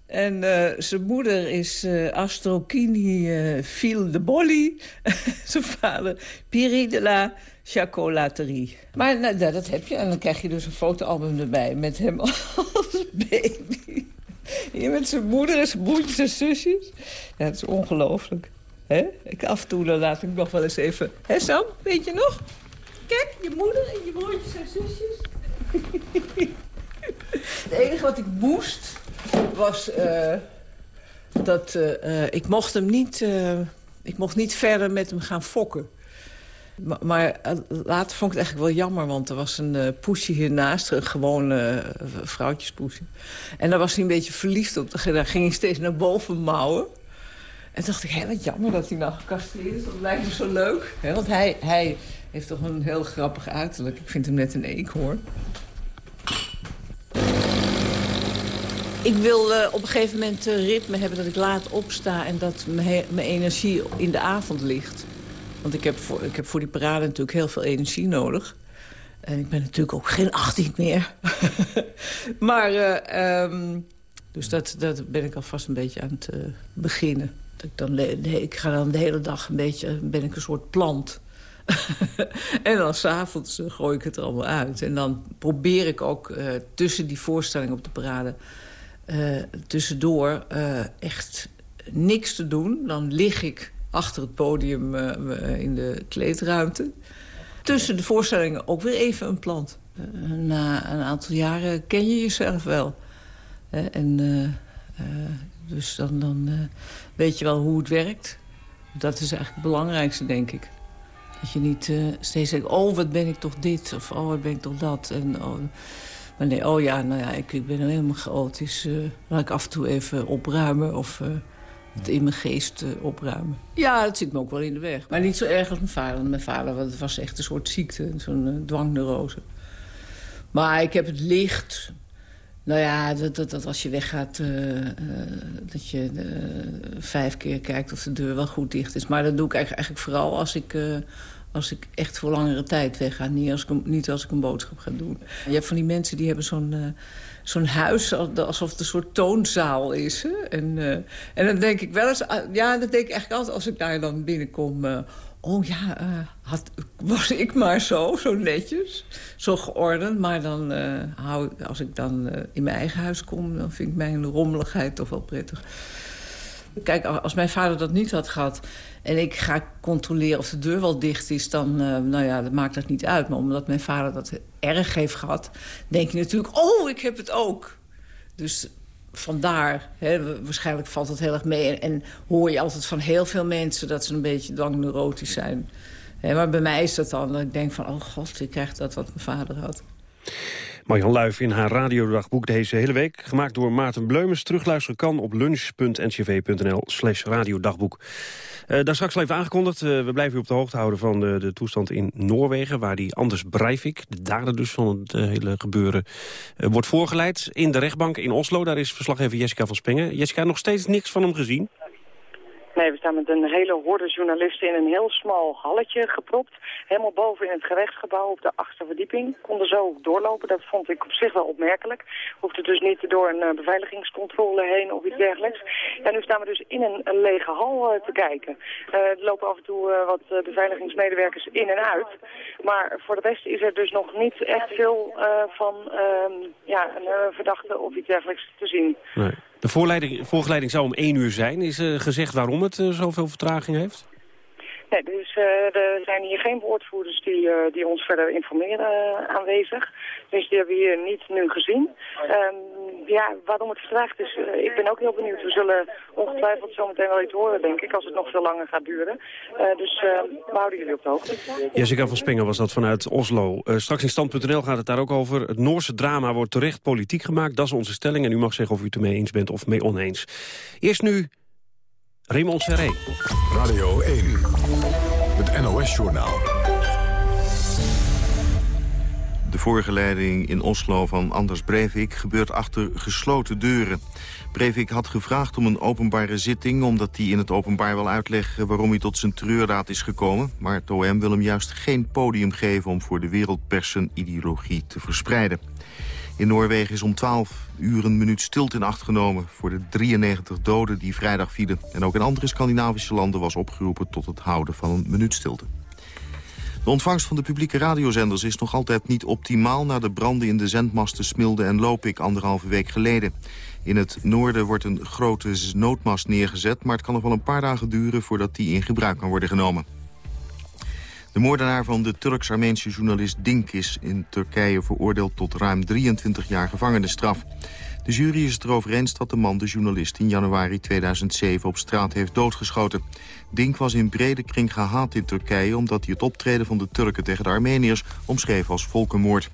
En uh, zijn moeder is uh, Astrokini uh, Phil de Bolly. zijn vader Piri de la Chocolaterie. Maar nou, dat heb je. En dan krijg je dus een fotoalbum erbij met hem als baby. Hier met zijn moeder en zijn broertjes en zusjes. Ja, het is ongelooflijk. Ik af en toe dan laat ik nog wel eens even... Hé Sam, weet je nog? Kijk, je moeder en je broertjes en zusjes. het enige wat ik moest was uh, dat uh, ik mocht hem niet... Uh, ik mocht niet verder met hem gaan fokken. Maar, maar later vond ik het eigenlijk wel jammer, want er was een uh, poesje hiernaast, een gewone vrouwtjespoesje. En daar was hij een beetje verliefd op. Daar ging hij steeds naar boven mouwen. En dacht ik, hé, wat jammer dat hij nou gecastreerd is. Dat lijkt me zo leuk. Want hij, hij heeft toch een heel grappig uiterlijk. Ik vind hem net een eekhoorn. Ik wil uh, op een gegeven moment uh, ritme hebben dat ik laat opsta... en dat mijn energie in de avond ligt. Want ik heb, voor, ik heb voor die parade natuurlijk heel veel energie nodig. En ik ben natuurlijk ook geen 18 meer. maar, uh, um, dus dat, dat ben ik alvast een beetje aan het beginnen. Ik, dan, ik ga dan de hele dag een beetje, ben ik een soort plant. en dan s'avonds gooi ik het er allemaal uit. En dan probeer ik ook tussen die voorstelling op de parade uh, tussendoor echt niks te doen. Dan lig ik achter het podium in de kleedruimte. Tussen de voorstellingen ook weer even een plant. na een aantal jaren ken je jezelf wel. en dus dan, dan weet je wel hoe het werkt. Dat is eigenlijk het belangrijkste, denk ik. Dat je niet steeds denkt, oh, wat ben ik toch dit? Of oh, wat ben ik toch dat? En, oh, maar nee, oh ja, nou ja, ik, ik ben helemaal chaotisch. Uh, laat ik af en toe even opruimen of uh, het in mijn geest opruimen. Ja, dat zit me ook wel in de weg. Maar niet zo erg als mijn vader. Mijn vader was echt een soort ziekte, zo'n dwangneurose. Maar ik heb het licht... Nou ja, dat, dat, als je weggaat, dat je vijf keer kijkt of de deur wel goed dicht is. Maar dat doe ik eigenlijk, vooral als ik als ik echt voor langere tijd wegga. Niet als ik, niet als ik een boodschap ga doen. Je hebt van die mensen die hebben zo'n zo'n huis alsof het een soort toonzaal is. Hè? En, en dan denk ik wel eens... Ah, ja, dat denk ik eigenlijk altijd als ik daar dan binnenkom... Uh, oh ja, had, was ik maar zo, zo netjes, zo geordend. Maar dan, hou, als ik dan in mijn eigen huis kom... dan vind ik mijn rommeligheid toch wel prettig. Kijk, als mijn vader dat niet had gehad... en ik ga controleren of de deur wel dicht is... dan uh, nou ja, dat maakt dat niet uit. Maar omdat mijn vader dat erg heeft gehad... denk je natuurlijk, oh, ik heb het ook. Dus vandaar, hè, waarschijnlijk valt het heel erg mee. En, en, hoor je altijd van heel veel mensen... dat ze een beetje dwangneurotisch zijn. Hè, maar bij mij is dat dan, dat ik denk van... oh god, ik krijg dat wat mijn vader had. Marjan Luif in haar radiodagboek deze hele week. Gemaakt door Maarten Bleumens. Terugluisteren kan op lunch.ncv.nl slash radiodagboek. Uh, daar straks al even aangekondigd. Uh, we blijven u op de hoogte houden van de, de toestand in Noorwegen... waar die Anders Breivik, de dader dus van het uh, hele gebeuren... wordt voorgeleid in de rechtbank in Oslo. Daar is verslaggever Jessica van Spengen. Jessica, nog steeds niks van hem gezien? Nee, we staan met een hele horde journalisten in een heel smal halletje gepropt. Helemaal boven in het gerechtsgebouw op de achtste verdieping. Konden zo doorlopen, dat vond ik op zich wel opmerkelijk. Hoefde dus niet door een beveiligingscontrole heen of iets dergelijks. En nu staan we dus in een, lege hal uh, te kijken. Er lopen af en toe wat beveiligingsmedewerkers in en uit. Maar voor de rest is er dus nog niet echt veel van ja, een verdachte of iets dergelijks te zien. Nee. De voorgeleiding zou om één uur zijn. Is er gezegd waarom het uh, zoveel vertraging heeft? Nee, dus uh, er zijn hier geen woordvoerders die, uh, die ons verder informeren uh, aanwezig. Dus die hebben we hier niet nu gezien. Um, ja, waarom het vertraagd is, ik ben ook heel benieuwd. We zullen ongetwijfeld zometeen wel iets horen, denk ik, als het nog veel langer gaat duren. dus we houden jullie op de hoogte. Jessica van Spengen was dat vanuit Oslo. straks in stand.nl gaat het daar ook over. Het Noorse drama wordt terecht politiek gemaakt. Dat is onze stelling en u mag zeggen of u het ermee eens bent of mee oneens. Eerst nu Raymond Serré. Radio 1, het NOS-journaal. De voorgeleiding in Oslo van Anders Breivik gebeurt achter gesloten deuren. Breivik had gevraagd om een openbare zitting... omdat hij in het openbaar wil uitleggen waarom hij tot zijn treurraad is gekomen. Maar het OM wil hem juist geen podium geven om voor de wereldpers zijn ideologie te verspreiden. In Noorwegen is om 12 uur een minuut stilte in acht genomen... voor de 93 doden die vrijdag vielen. En ook in andere Scandinavische landen was opgeroepen... tot het houden van een minuut stilte. De ontvangst van de publieke radiozenders is nog altijd niet optimaal... na de branden in de zendmasten Smilde en Lopik anderhalve week geleden. In het noorden wordt een grote noodmast neergezet... maar het kan nog wel een paar dagen duren voordat die in gebruik kan worden genomen. De moordenaar van de Turks-Armeense journalist Dink is in Turkije veroordeeld tot ruim 23 jaar gevangenisstraf. De jury is het erover eens dat de man de journalist in januari 2007 op straat heeft doodgeschoten. Dink was in brede kring gehaat in Turkije omdat hij het optreden van de Turken tegen de Armeniërs omschreef als volkenmoord.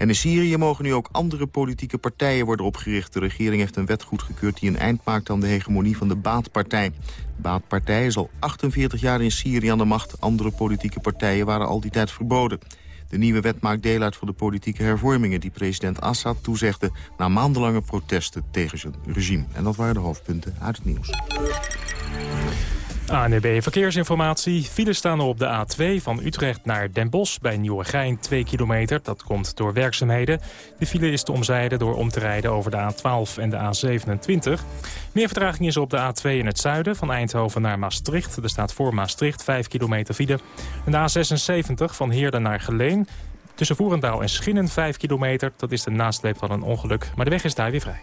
En in Syrië mogen nu ook andere politieke partijen worden opgericht. De regering heeft een wet goedgekeurd die een eind maakt aan de hegemonie van de Baatpartij. De Baatpartij is al 48 jaar in Syrië aan de macht. Andere politieke partijen waren al die tijd verboden. De nieuwe wet maakt deel uit van de politieke hervormingen... die president Assad toezegde na maandenlange protesten tegen zijn regime. En dat waren de hoofdpunten uit het nieuws. ANB Verkeersinformatie. Files staan er op de A2 van Utrecht naar Den Bosch bij Nieuwegein 2 kilometer. Dat komt door werkzaamheden. De file is te omzijden door om te rijden over de A12 en de A27. Meer vertraging is op de A2 in het zuiden van Eindhoven naar Maastricht. Er staat voor Maastricht 5 kilometer file. En de A76 van Heerden naar Geleen. Tussen Voerendaal en Schinnen 5 kilometer. Dat is de nasleep van een ongeluk. Maar de weg is daar weer vrij.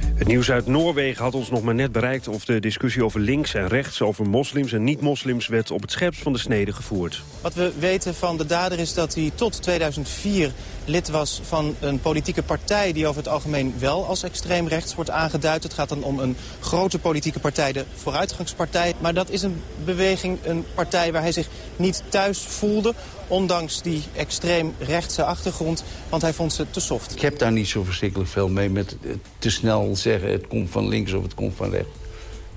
Het nieuws uit Noorwegen had ons nog maar net bereikt... of de discussie over links en rechts, over moslims en niet-moslims... werd op het scherpst van de snede gevoerd. Wat we weten van de dader is dat hij tot 2004 lid was van een politieke partij... die over het algemeen wel als extreem rechts wordt aangeduid. Het gaat dan om een grote politieke partij, de Vooruitgangspartij. Maar dat is een beweging, een partij waar hij zich niet thuis voelde... ondanks die extreem rechtse achtergrond, want hij vond ze te soft. Ik heb daar niet zo verschrikkelijk veel mee met te snel zeggen... het komt van links of het komt van rechts.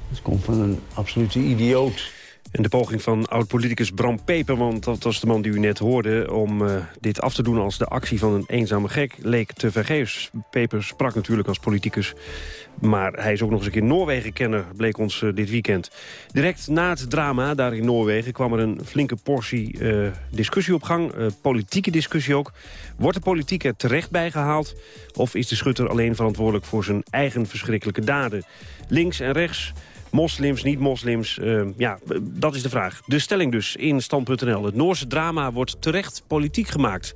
Het komt van een absolute idioot. En de poging van oud-politicus Bram Peper, want dat was de man die u net hoorde... om uh, dit af te doen als de actie van een eenzame gek, leek te vergeefs. Peper sprak natuurlijk als politicus, maar hij is ook nog eens een keer Noorwegen-kenner... bleek ons uh, dit weekend. Direct na het drama daar in Noorwegen kwam er een flinke portie uh, discussie op gang. politieke discussie ook. Wordt de politiek er terecht bij gehaald? Of is de schutter alleen verantwoordelijk voor zijn eigen verschrikkelijke daden? Links en rechts... Moslims, niet-moslims, uh, ja, dat is de vraag. De stelling dus in Stand.nl. Het Noorse drama wordt terecht politiek gemaakt.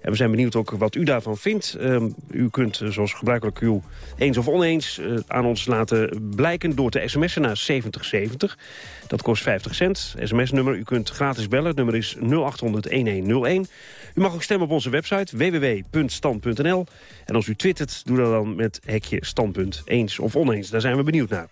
En we zijn benieuwd ook wat u daarvan vindt. Ehm, u kunt, eh, zoals gebruikelijk, uw eens of oneens uh, aan ons laten blijken... door te sms'en naar 7070. Dat kost 50 cent. SMS-nummer, u kunt gratis bellen. Het nummer is 0800-1101. U mag ook stemmen op onze website www.stand.nl. En als u twittert, doe dat dan met hekje standpunt eens of oneens. Daar zijn we benieuwd naar.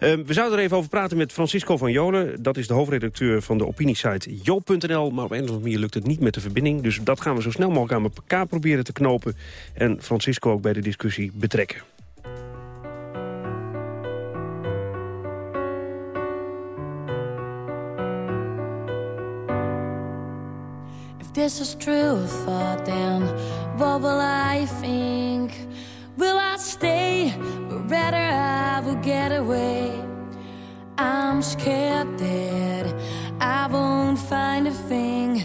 Uh, we zouden er even over praten met Francisco van Jolen. Dat is de hoofdredacteur van de opiniesite joop.nl. Maar op een of andere manier lukt het niet met de verbinding. Dus dat gaan we zo snel mogelijk aan elkaar proberen te knopen. En Francisco ook bij de discussie betrekken. this is true thought, then what will I think? Will I stay? But rather I will get away. I'm scared that I won't find a thing,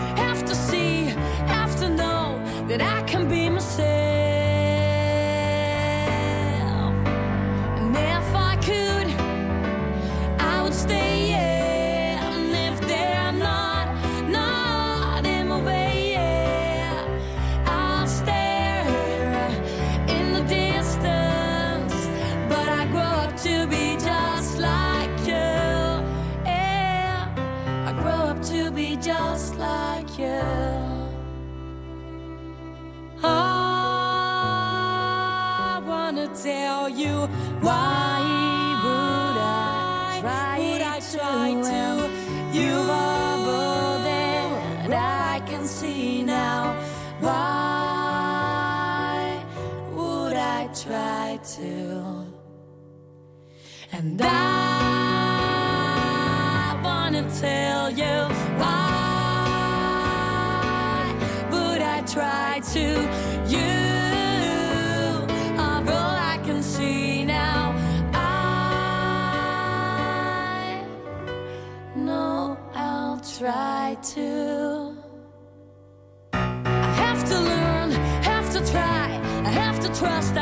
trust,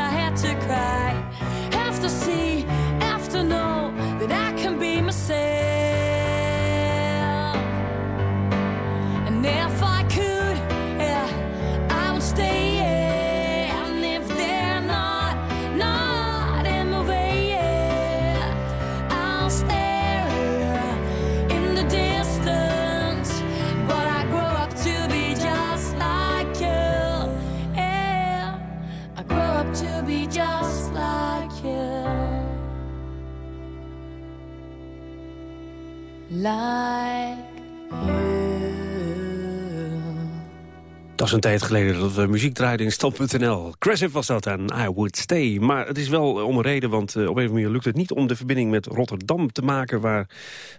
Een tijd geleden dat we muziek draaiden in Stand.nl. Was dat aan I Would Stay. Maar het is wel om een reden, want uh, op een of andere manier lukt het niet... om de verbinding met Rotterdam te maken, waar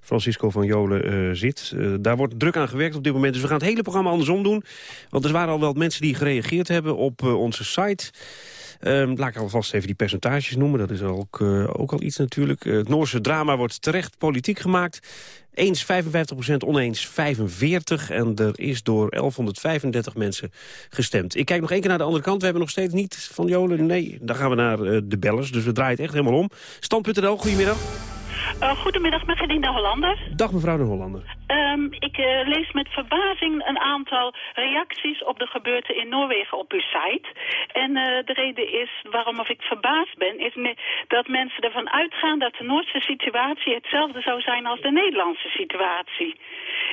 Francisco van Jolen uh, zit. Daar wordt druk aan gewerkt op dit moment. Dus we gaan het hele programma andersom doen. Want er waren al wel mensen die gereageerd hebben op onze site... Um, laat ik alvast even die percentages noemen. Dat is ook, uh, ook al iets natuurlijk. Uh, het Noorse drama wordt terecht politiek gemaakt. Eens 55% oneens 45. En er is door 1135 mensen gestemd. Ik kijk nog één keer naar de andere kant. We hebben nog steeds niet van Jolen. Nee, dan gaan we naar uh, de bellers. Dus we draaien het echt helemaal om. Stand.nl, goedemiddag. Uh, goedemiddag, Margelina Hollander. Dag mevrouw de Hollander. Um, ik uh, lees met verbazing een aantal reacties op de gebeurten in Noorwegen op uw site. En uh, de reden is waarom of ik verbaasd ben, is me dat mensen ervan uitgaan dat de Noorse situatie hetzelfde zou zijn als de Nederlandse situatie.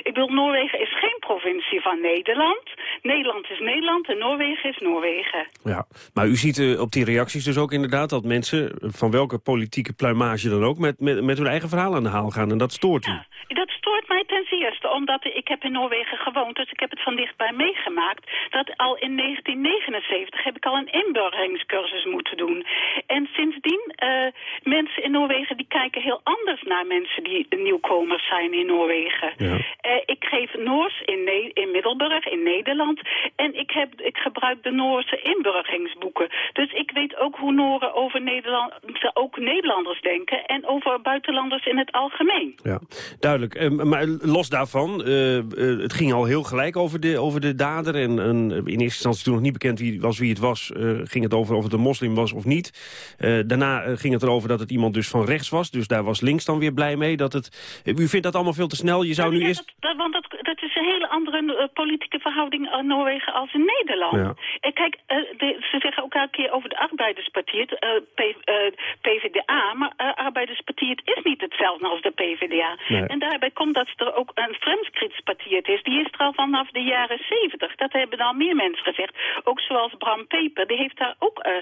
Ik bedoel, Noorwegen is geen provincie van Nederland. Nederland is Nederland en Noorwegen is Noorwegen. Ja, maar u ziet op die reacties dus ook inderdaad dat mensen van welke politieke pluimage dan ook met, met, met hun eigen verhaal aan de haal gaan. En dat stoort u. Ja, dat stoort mij ten zeerste, omdat ik heb in Noorwegen gewoond, dus ik heb het van dichtbij meegemaakt. Dat al in 1979 heb ik al een inburgeringscursus moeten doen. En sindsdien, uh, mensen in Noorwegen die kijken heel anders naar mensen die nieuwkomers zijn in Noorwegen. Ja. Uh, ik geef Noors in, ne in Middelburg, in Nederland. En ik, heb, ik gebruik de Noorse inburgeringsboeken. Dus ik weet ook hoe Nooren over Nederland, ook Nederlanders denken. En over buitenlanders in het algemeen. Ja, duidelijk. Uh, maar los daarvan, uh, uh, het ging al heel gelijk over de, over de dader. En, en in eerste instantie toen nog niet bekend wie was wie het was... Uh, ging het over of het een moslim was of niet. daarna ging het erover dat het iemand dus van rechts was. Dus daar was links dan weer blij mee. Dat het, u vindt dat allemaal veel te snel? Je zou ja, nu eerst... Want dat, dat is een hele andere politieke verhouding in Noorwegen als in Nederland. Ja. En kijk, de, ze zeggen ook elke keer over de Arbeiderspartiet, P, PvdA... maar Arbeiderspartiet is niet hetzelfde als de PvdA. Nee. En daarbij komt dat er ook een Fremskrittspartiet is. Die is er al vanaf de jaren zeventig. Dat hebben al meer mensen gezegd. Ook zoals Bram Peper, die heeft daar ook uh, uh,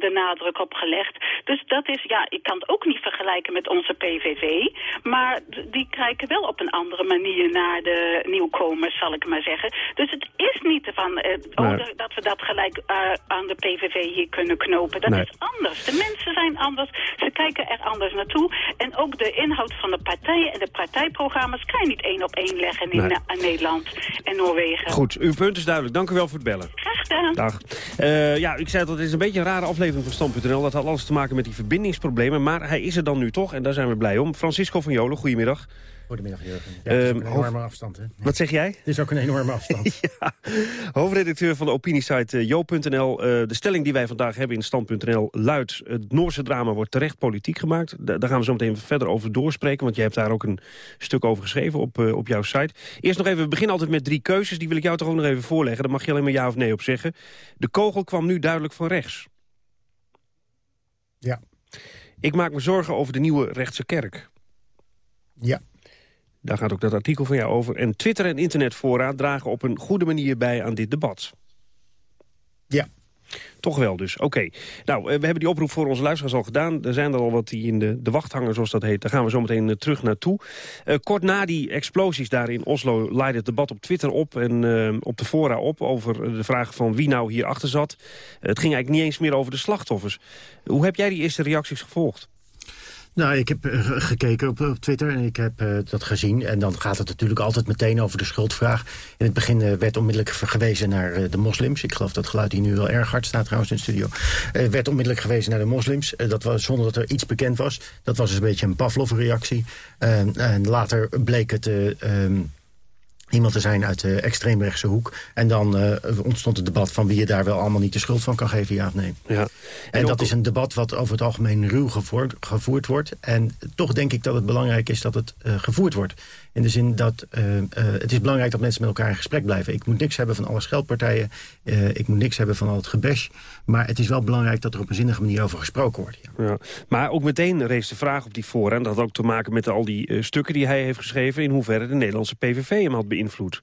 de nadruk op gelegd. Dus dat is, ja, ik kan het ook niet vergelijken met onze PVV. Maar die kijken wel op een andere manier naar de nieuwkomers, zal ik maar zeggen. Dus het is niet van, uh, oh, dat we dat gelijk aan de PVV hier kunnen knopen. Dat nee. is anders. De mensen zijn anders. Ze kijken er anders naartoe. En ook de inhoud van de partijen en de partijprogramma's kan je niet één op één leggen in nee. Nederland en Noorwegen. Goed, uw punt is duidelijk. Dank u wel voor het bellen. Graag gedaan. Dag. Uh, ja, ik zei dat het is een beetje een rare aflevering van Stand.nl. Dat had alles te maken met die verbindingsproblemen. Maar hij is er dan nu toch en daar zijn we blij om. Francisco van Jolen, goedemiddag. Goedemiddag, Jurgen. Ja, het is ook een enorme afstand, hè? Wat zeg jij? Het is ook een enorme afstand. ja. Hoofdredacteur van de opiniesite Jo.nl. Uh, de stelling die wij vandaag hebben in Stand.nl luidt... het Noorse drama wordt terecht politiek gemaakt. Da daar gaan we zo meteen verder over doorspreken... want je hebt daar ook een stuk over geschreven op, uh, op jouw site. Eerst nog even, we beginnen altijd met drie keuzes. Die wil ik jou toch ook nog even voorleggen. Daar mag je alleen maar ja of nee op zeggen. De kogel kwam nu duidelijk van rechts. Ja. Ik maak me zorgen over de nieuwe rechtse kerk. Ja. Daar gaat ook dat artikel van jou over. En Twitter en internetfora dragen op een goede manier bij aan dit debat. Ja. Toch wel dus, oké. Okay. Nou, we hebben die oproep voor onze luisteraars al gedaan. Er zijn er al wat die in de, de wacht hangen, zoals dat heet. Daar gaan we zo meteen uh, terug naartoe. Uh, kort na die explosies daar in Oslo leidde het debat op Twitter op... en uh, op de fora op over de vraag van wie nou hierachter zat. het ging eigenlijk niet eens meer over de slachtoffers. Hoe heb jij die eerste reacties gevolgd? Nou, ik heb uh, gekeken op, Twitter en ik heb uh, dat gezien. En dan gaat het natuurlijk altijd meteen over de schuldvraag. In het begin uh, werd onmiddellijk gewezen naar de moslims. Ik geloof dat geluid hier nu wel erg hard staat trouwens in de studio. werd onmiddellijk gewezen naar de moslims. dat was zonder dat er iets bekend was. Dat was dus een beetje een Pavlov-reactie. en later bleek het... Um, iemand te zijn uit de extreemrechtse hoek. En dan uh, ontstond het debat van wie je daar wel allemaal niet de schuld van kan geven, ja of nee. Ja. En, en dat is een debat wat over het algemeen ruw gevoerd, gevoerd wordt. En toch denk ik dat het belangrijk is dat het uh, gevoerd wordt. In de zin dat uh, uh, het is belangrijk dat mensen met elkaar in gesprek blijven. Ik moet niks hebben van alle scheldpartijen. Uh, ik moet niks hebben van al het gebash. Maar het is wel belangrijk dat er op een zinnige manier over gesproken wordt. Ja. Ja. Maar ook meteen rees de vraag op die fora. En dat had ook te maken met al die stukken die hij heeft geschreven... in hoeverre de Nederlandse PVV hem had beïnvloed.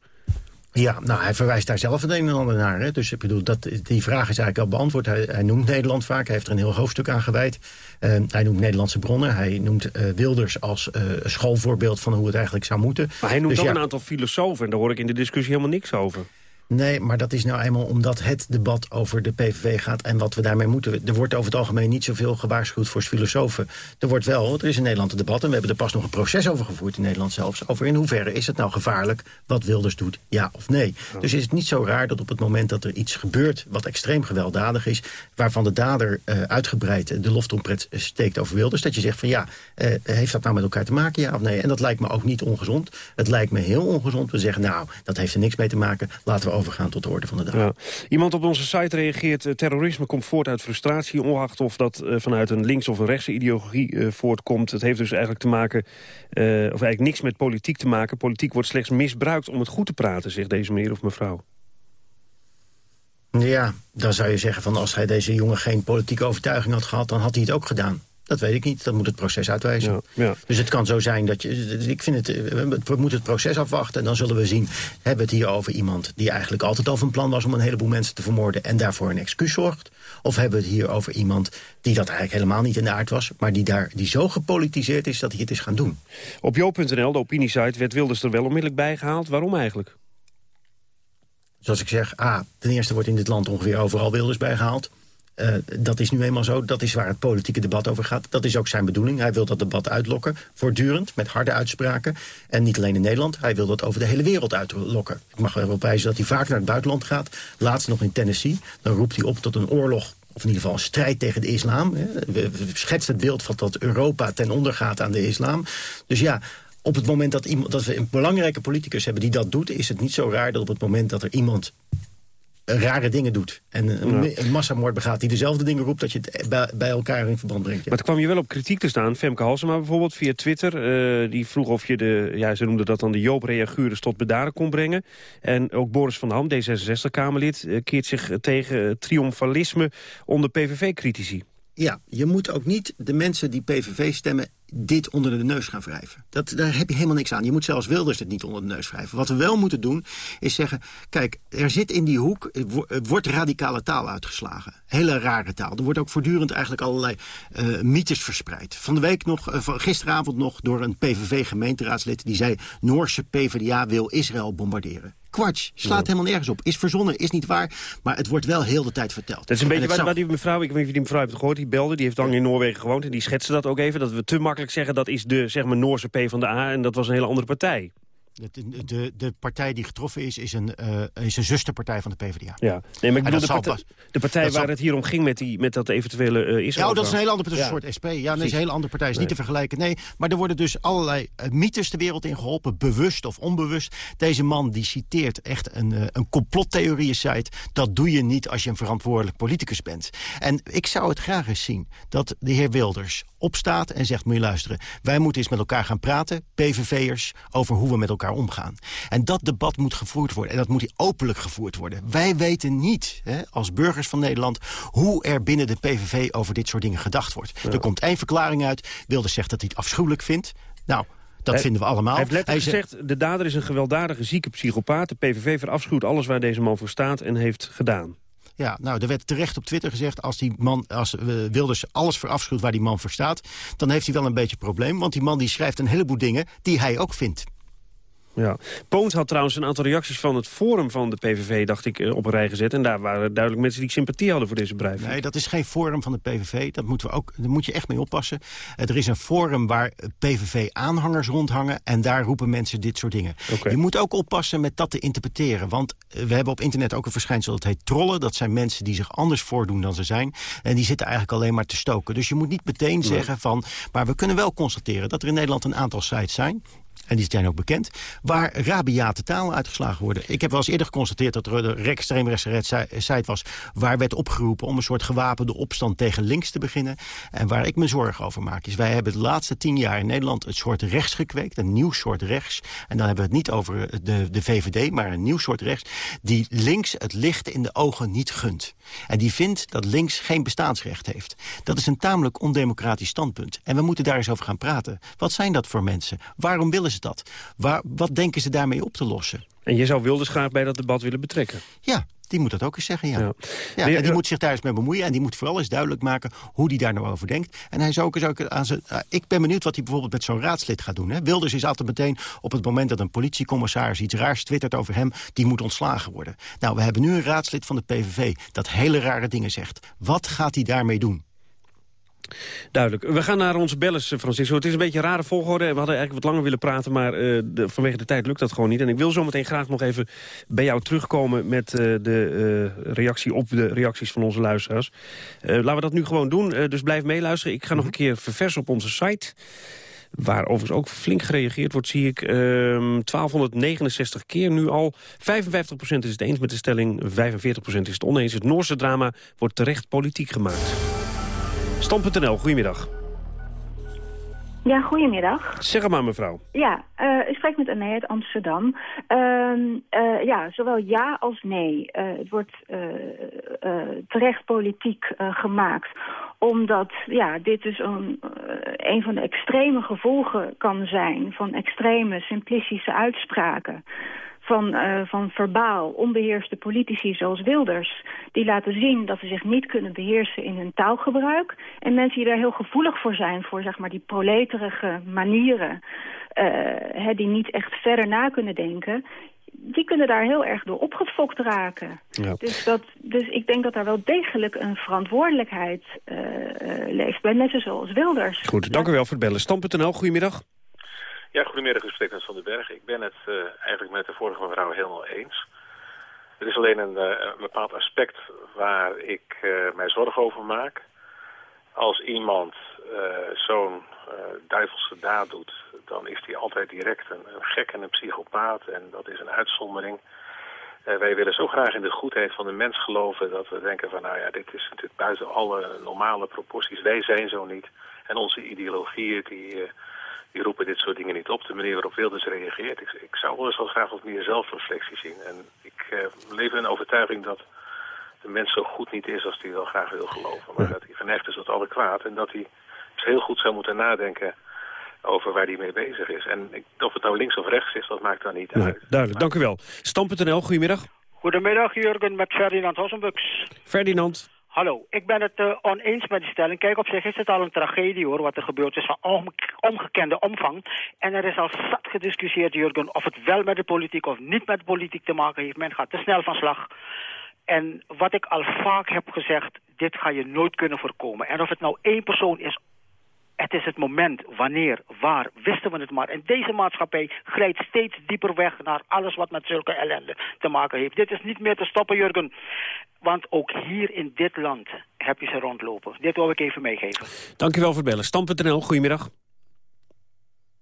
Ja, nou, hij verwijst daar zelf het een en ander naar. Hè. Dus ik bedoel, dat, die vraag is eigenlijk al beantwoord. Hij, hij noemt Nederland vaak, hij heeft er een heel hoofdstuk aan gewijd. Uh, hij noemt Nederlandse bronnen, hij noemt uh, Wilders als uh, schoolvoorbeeld van hoe het eigenlijk zou moeten. Maar hij noemt dus ook ja, een aantal filosofen en daar hoor ik in de discussie helemaal niks over. Nee, maar dat is nou eenmaal omdat het debat over de PVV gaat... en wat we daarmee moeten. Er wordt over het algemeen niet zoveel gewaarschuwd voor filosofen. Er wordt wel, er is in Nederland een debat... en we hebben er pas nog een proces over gevoerd in Nederland zelfs... over in hoeverre is het nou gevaarlijk wat Wilders doet, ja of nee. Dus is het niet zo raar dat op het moment dat er iets gebeurt... wat extreem gewelddadig is... waarvan de dader uh, uitgebreid de loftrompet steekt over Wilders... dat je zegt van ja, uh, heeft dat nou met elkaar te maken, ja of nee? En dat lijkt me ook niet ongezond. Het lijkt me heel ongezond. We zeggen nou, dat heeft er niks mee te maken. Laten we overgaan tot de orde van de dag. Ja. Iemand op onze site reageert... Uh, terrorisme komt voort uit frustratie... ongeacht of dat uh, vanuit een links- of een rechtse ideologie uh, voortkomt. Het heeft dus eigenlijk te maken... of eigenlijk niks met politiek te maken. Politiek wordt slechts misbruikt om het goed te praten... zegt deze meneer of mevrouw. Ja, dan zou je zeggen van als hij deze jongen geen politieke overtuiging had gehad... dan had hij het ook gedaan. Dat weet ik niet, dat moet het proces uitwijzen. Ja, ja. Dus het kan zo zijn dat je... Ik vind het, we moeten het proces afwachten en dan zullen we zien... hebben we het hier over iemand die eigenlijk altijd al van plan was... om een heleboel mensen te vermoorden en daarvoor een excuus zorgt? Of hebben we het hier over iemand die dat eigenlijk helemaal niet in de aard was... maar die, daar, die zo gepolitiseerd is dat hij het is gaan doen? Op jo.nl, de opiniesite, werd Wilders er wel onmiddellijk bij gehaald. Waarom eigenlijk? Zoals ik zeg, A, ten eerste wordt in dit land ongeveer overal Wilders bijgehaald. Uh, dat is nu eenmaal zo. Dat is waar het politieke debat over gaat. Dat is ook zijn bedoeling. Hij wil dat debat uitlokken, voortdurend, met harde uitspraken. En niet alleen in Nederland, hij wil dat over de hele wereld uitlokken. Ik mag wel wijzen dat hij vaak naar het buitenland gaat. Laatst nog in Tennessee. Dan roept hij op tot een oorlog of in ieder geval een strijd tegen de islam. We schetsen het beeld van dat Europa ten onder gaat aan de islam. Dus ja, op het moment dat, iemand, dat we een belangrijke politicus hebben die dat doet... is het niet zo raar dat op het moment dat er iemand rare dingen doet. En een, een massamoord begaat die dezelfde dingen roept... dat je het bij, elkaar in verband brengt. Ja. Maar het kwam je wel op kritiek te staan. Femke Halsema bijvoorbeeld via Twitter. Uh, die vroeg of je de, ja, ze noemden dat dan de Joop-reagures tot bedaren kon brengen. En ook Boris van Ham, D66-Kamerlid... Uh, keert zich tegen triomfalisme onder PVV-critici. Ja, je moet ook niet de mensen die PVV stemmen dit onder de neus gaan wrijven. Dat, daar heb je helemaal niks aan. Je moet zelfs Wilders het niet onder de neus wrijven. Wat we wel moeten doen, is zeggen... kijk, er zit in die hoek, wordt radicale taal uitgeslagen. Hele rare taal. Er wordt ook voortdurend eigenlijk allerlei uh, mythes verspreid. Van de week nog, van gisteravond nog, door een PVV-gemeenteraadslid... die zei, Noorse PvdA wil Israël bombarderen. Kwatsch, slaat helemaal nergens op. Is verzonnen, is niet waar, maar het wordt wel heel de tijd verteld. Dat is een beetje waar, waar, die mevrouw, ik weet niet of die mevrouw hebt gehoord, die belde, die heeft lang in Noorwegen gewoond en die schetste dat ook even, dat we te makkelijk zeggen dat is de zeg maar, Noorse P van de A en dat was een hele andere partij. De, de, de, partij die getroffen is, is een, uh, is een zusterpartij van de PvdA. Ja, nee, maar ik bedoel, de partij, de partij waar het hier om ging met, die, met dat eventuele uh, Israël. Ja, dat is een partij, een soort SP. Ja, nee, dat is een hele andere partij, is nee. niet te vergelijken. Nee, maar er worden dus allerlei uh, mythes de wereld in geholpen, bewust of onbewust. Deze man die citeert echt een, uh, een complottheorieën-site. Dat doe je niet als je een verantwoordelijk politicus bent. En ik zou het graag eens zien dat de heer Wilders opstaat en zegt... moet je luisteren, wij moeten eens met elkaar gaan praten, PVV'ers... over hoe we met elkaar omgaan. En dat debat moet gevoerd worden. En dat moet openlijk gevoerd worden. Wij weten niet, hè, als burgers van Nederland... hoe er binnen de PVV over dit soort dingen gedacht wordt. Ja. Er komt één verklaring uit. Wilders zegt dat hij het afschuwelijk vindt. Nou, dat hij, vinden we allemaal. Hij heeft letterlijk gezegd, de dader is een gewelddadige zieke psychopaat. De PVV verafschuwt alles waar deze man voor staat en heeft gedaan. Ja, nou, er werd terecht op Twitter gezegd... als die man, als uh, Wilders alles verafschuwt waar die man voor staat... dan heeft hij wel een beetje een probleem. Want die man die schrijft een heleboel dingen die hij ook vindt. Ja. Poont had trouwens een aantal reacties van het forum van de PVV, dacht ik, op een rij gezet. En daar waren duidelijk mensen die sympathie hadden voor deze bedrijf. Nee, dat is geen forum van de PVV. Dat moeten we ook, daar moet je echt mee oppassen. Er is een forum waar PVV-aanhangers rondhangen. En daar roepen mensen dit soort dingen. Okay. Je moet ook oppassen met dat te interpreteren. Want we hebben op internet ook een verschijnsel dat heet trollen. Dat zijn mensen die zich anders voordoen dan ze zijn. En die zitten eigenlijk alleen maar te stoken. Dus je moet niet meteen nee. zeggen van... maar we kunnen wel constateren dat er in Nederland een aantal sites zijn en die zijn ook bekend, waar rabiate talen uitgeslagen worden. Ik heb wel eens eerder geconstateerd dat er een extreemrechtse site was... waar werd opgeroepen om een soort gewapende opstand tegen links te beginnen. En waar ik me zorgen over maak is... wij hebben de laatste tien jaar in Nederland het soort rechts gekweekt, een nieuw soort rechts. En dan hebben we het niet over de, de VVD, maar een nieuw soort rechts... die links het licht in de ogen niet gunt. En die vindt dat links geen bestaansrecht heeft. Dat is een tamelijk ondemocratisch standpunt. En we moeten daar eens over gaan praten. Wat zijn dat voor mensen? Waarom willen ze dat? Waar, wat denken ze daarmee op te lossen? En je zou Wilders graag bij dat debat willen betrekken? Ja, die moet dat ook eens zeggen, ja. ja. ja en die moet zich daar eens mee bemoeien. En die moet vooral eens duidelijk maken hoe hij daar nou over denkt. En hij zou ook eens ook aan zijn... Uh, ik ben benieuwd wat hij bijvoorbeeld met zo'n raadslid gaat doen. Hè. Wilders is altijd meteen op het moment dat een politiecommissaris iets raars twittert over hem... die moet ontslagen worden. Nou, we hebben nu een raadslid van de PVV dat hele rare dingen zegt. Wat gaat hij daarmee doen? Duidelijk. We gaan naar onze bellers, Francisco. Het is een beetje een rare volgorde. We hadden eigenlijk wat langer willen praten, maar uh, de, vanwege de tijd lukt dat gewoon niet. En ik wil zometeen graag nog even bij jou terugkomen met uh, de uh, reactie op de reacties van onze luisteraars. laten we dat nu gewoon doen, dus blijf meeluisteren. Ik ga nog een keer verversen op onze site Waar overigens ook flink gereageerd wordt, zie ik. ehm 1269 keer nu al. 55% is het eens met de stelling, 45% is het oneens. Het Noorse drama wordt terecht politiek gemaakt. Stand.nl, goedemiddag. Ja, goedemiddag. Zeg maar, mevrouw. Ja, eh, ik spreek met Anne uit Amsterdam. Ehm, eh, ja, zowel ja als nee. Eh, het wordt terecht politiek gemaakt. Omdat ja, dit dus een, een van de extreme gevolgen kan zijn... van extreme, simplistische uitspraken van, eh, van verbaal, onbeheerste politici zoals Wilders... die laten zien dat ze zich niet kunnen beheersen in hun taalgebruik. En mensen die daar heel gevoelig voor zijn, voor zeg maar die proleterige manieren... eh, hè, die niet echt verder na kunnen denken... die kunnen daar heel erg door opgefokt raken. Ja. Dus, dat, dus ik denk dat daar wel degelijk een verantwoordelijkheid eh, leeft... bij mensen zoals Wilders. Goed, dank u wel voor het bellen. Stand.nl, goedemiddag. Ja, goedemiddag, u spreekt Van den Berg. Ik ben het eh, eigenlijk met de vorige mevrouw helemaal eens. Er is alleen een, eh, bepaald aspect waar ik eh, mij zorgen over maak. Als iemand zo'n duivelse daad doet, dan is hij altijd direct een, een gek en een psychopaat. En dat is een uitzondering. Wij willen zo graag in de goedheid van de mens geloven dat we denken van nou ja, dit is natuurlijk buiten alle normale proporties. Wij zijn zo niet. En onze ideologieën die, die roepen dit soort dingen niet op. De manier waarop Wilders reageert. Ik, ik zou wel eens wel graag wat meer zelfreflectie zien. En ik eh, leef in de overtuiging dat de mens zo goed niet is als hij wel graag wil geloven. Maar dat hij geneigd is tot alle kwaad. En dat hij dus heel goed zou moeten nadenken over waar hij mee bezig is. En ik, of het nou links of rechts is, dat maakt dan niet uit. Duidelijk, dank u wel. Stand.nl, goedemiddag. Goedemiddag Jurgen met Ferdinand Hossenbux. Ferdinand. Hallo, ik ben het eh, oneens met die stelling. Kijk, op zich is het al een tragedie hoor, wat er gebeurd is van onge- ongekende omvang. En er is al zat gediscussieerd, Jurgen, of het wel met de politiek of niet met de politiek te maken heeft. Men gaat te snel van slag. En wat ik al vaak heb gezegd, dit ga je nooit kunnen voorkomen. En of het nou één persoon is, het is het moment, wanneer, waar, wisten we het maar. En deze maatschappij glijdt steeds dieper weg naar alles wat met zulke ellende te maken heeft. Dit is niet meer te stoppen, Jurgen. Want ook hier in dit land heb je ze rondlopen. Dit wil ik even meegeven. Dank u wel voor het bellen. Stand.nl, goedemiddag.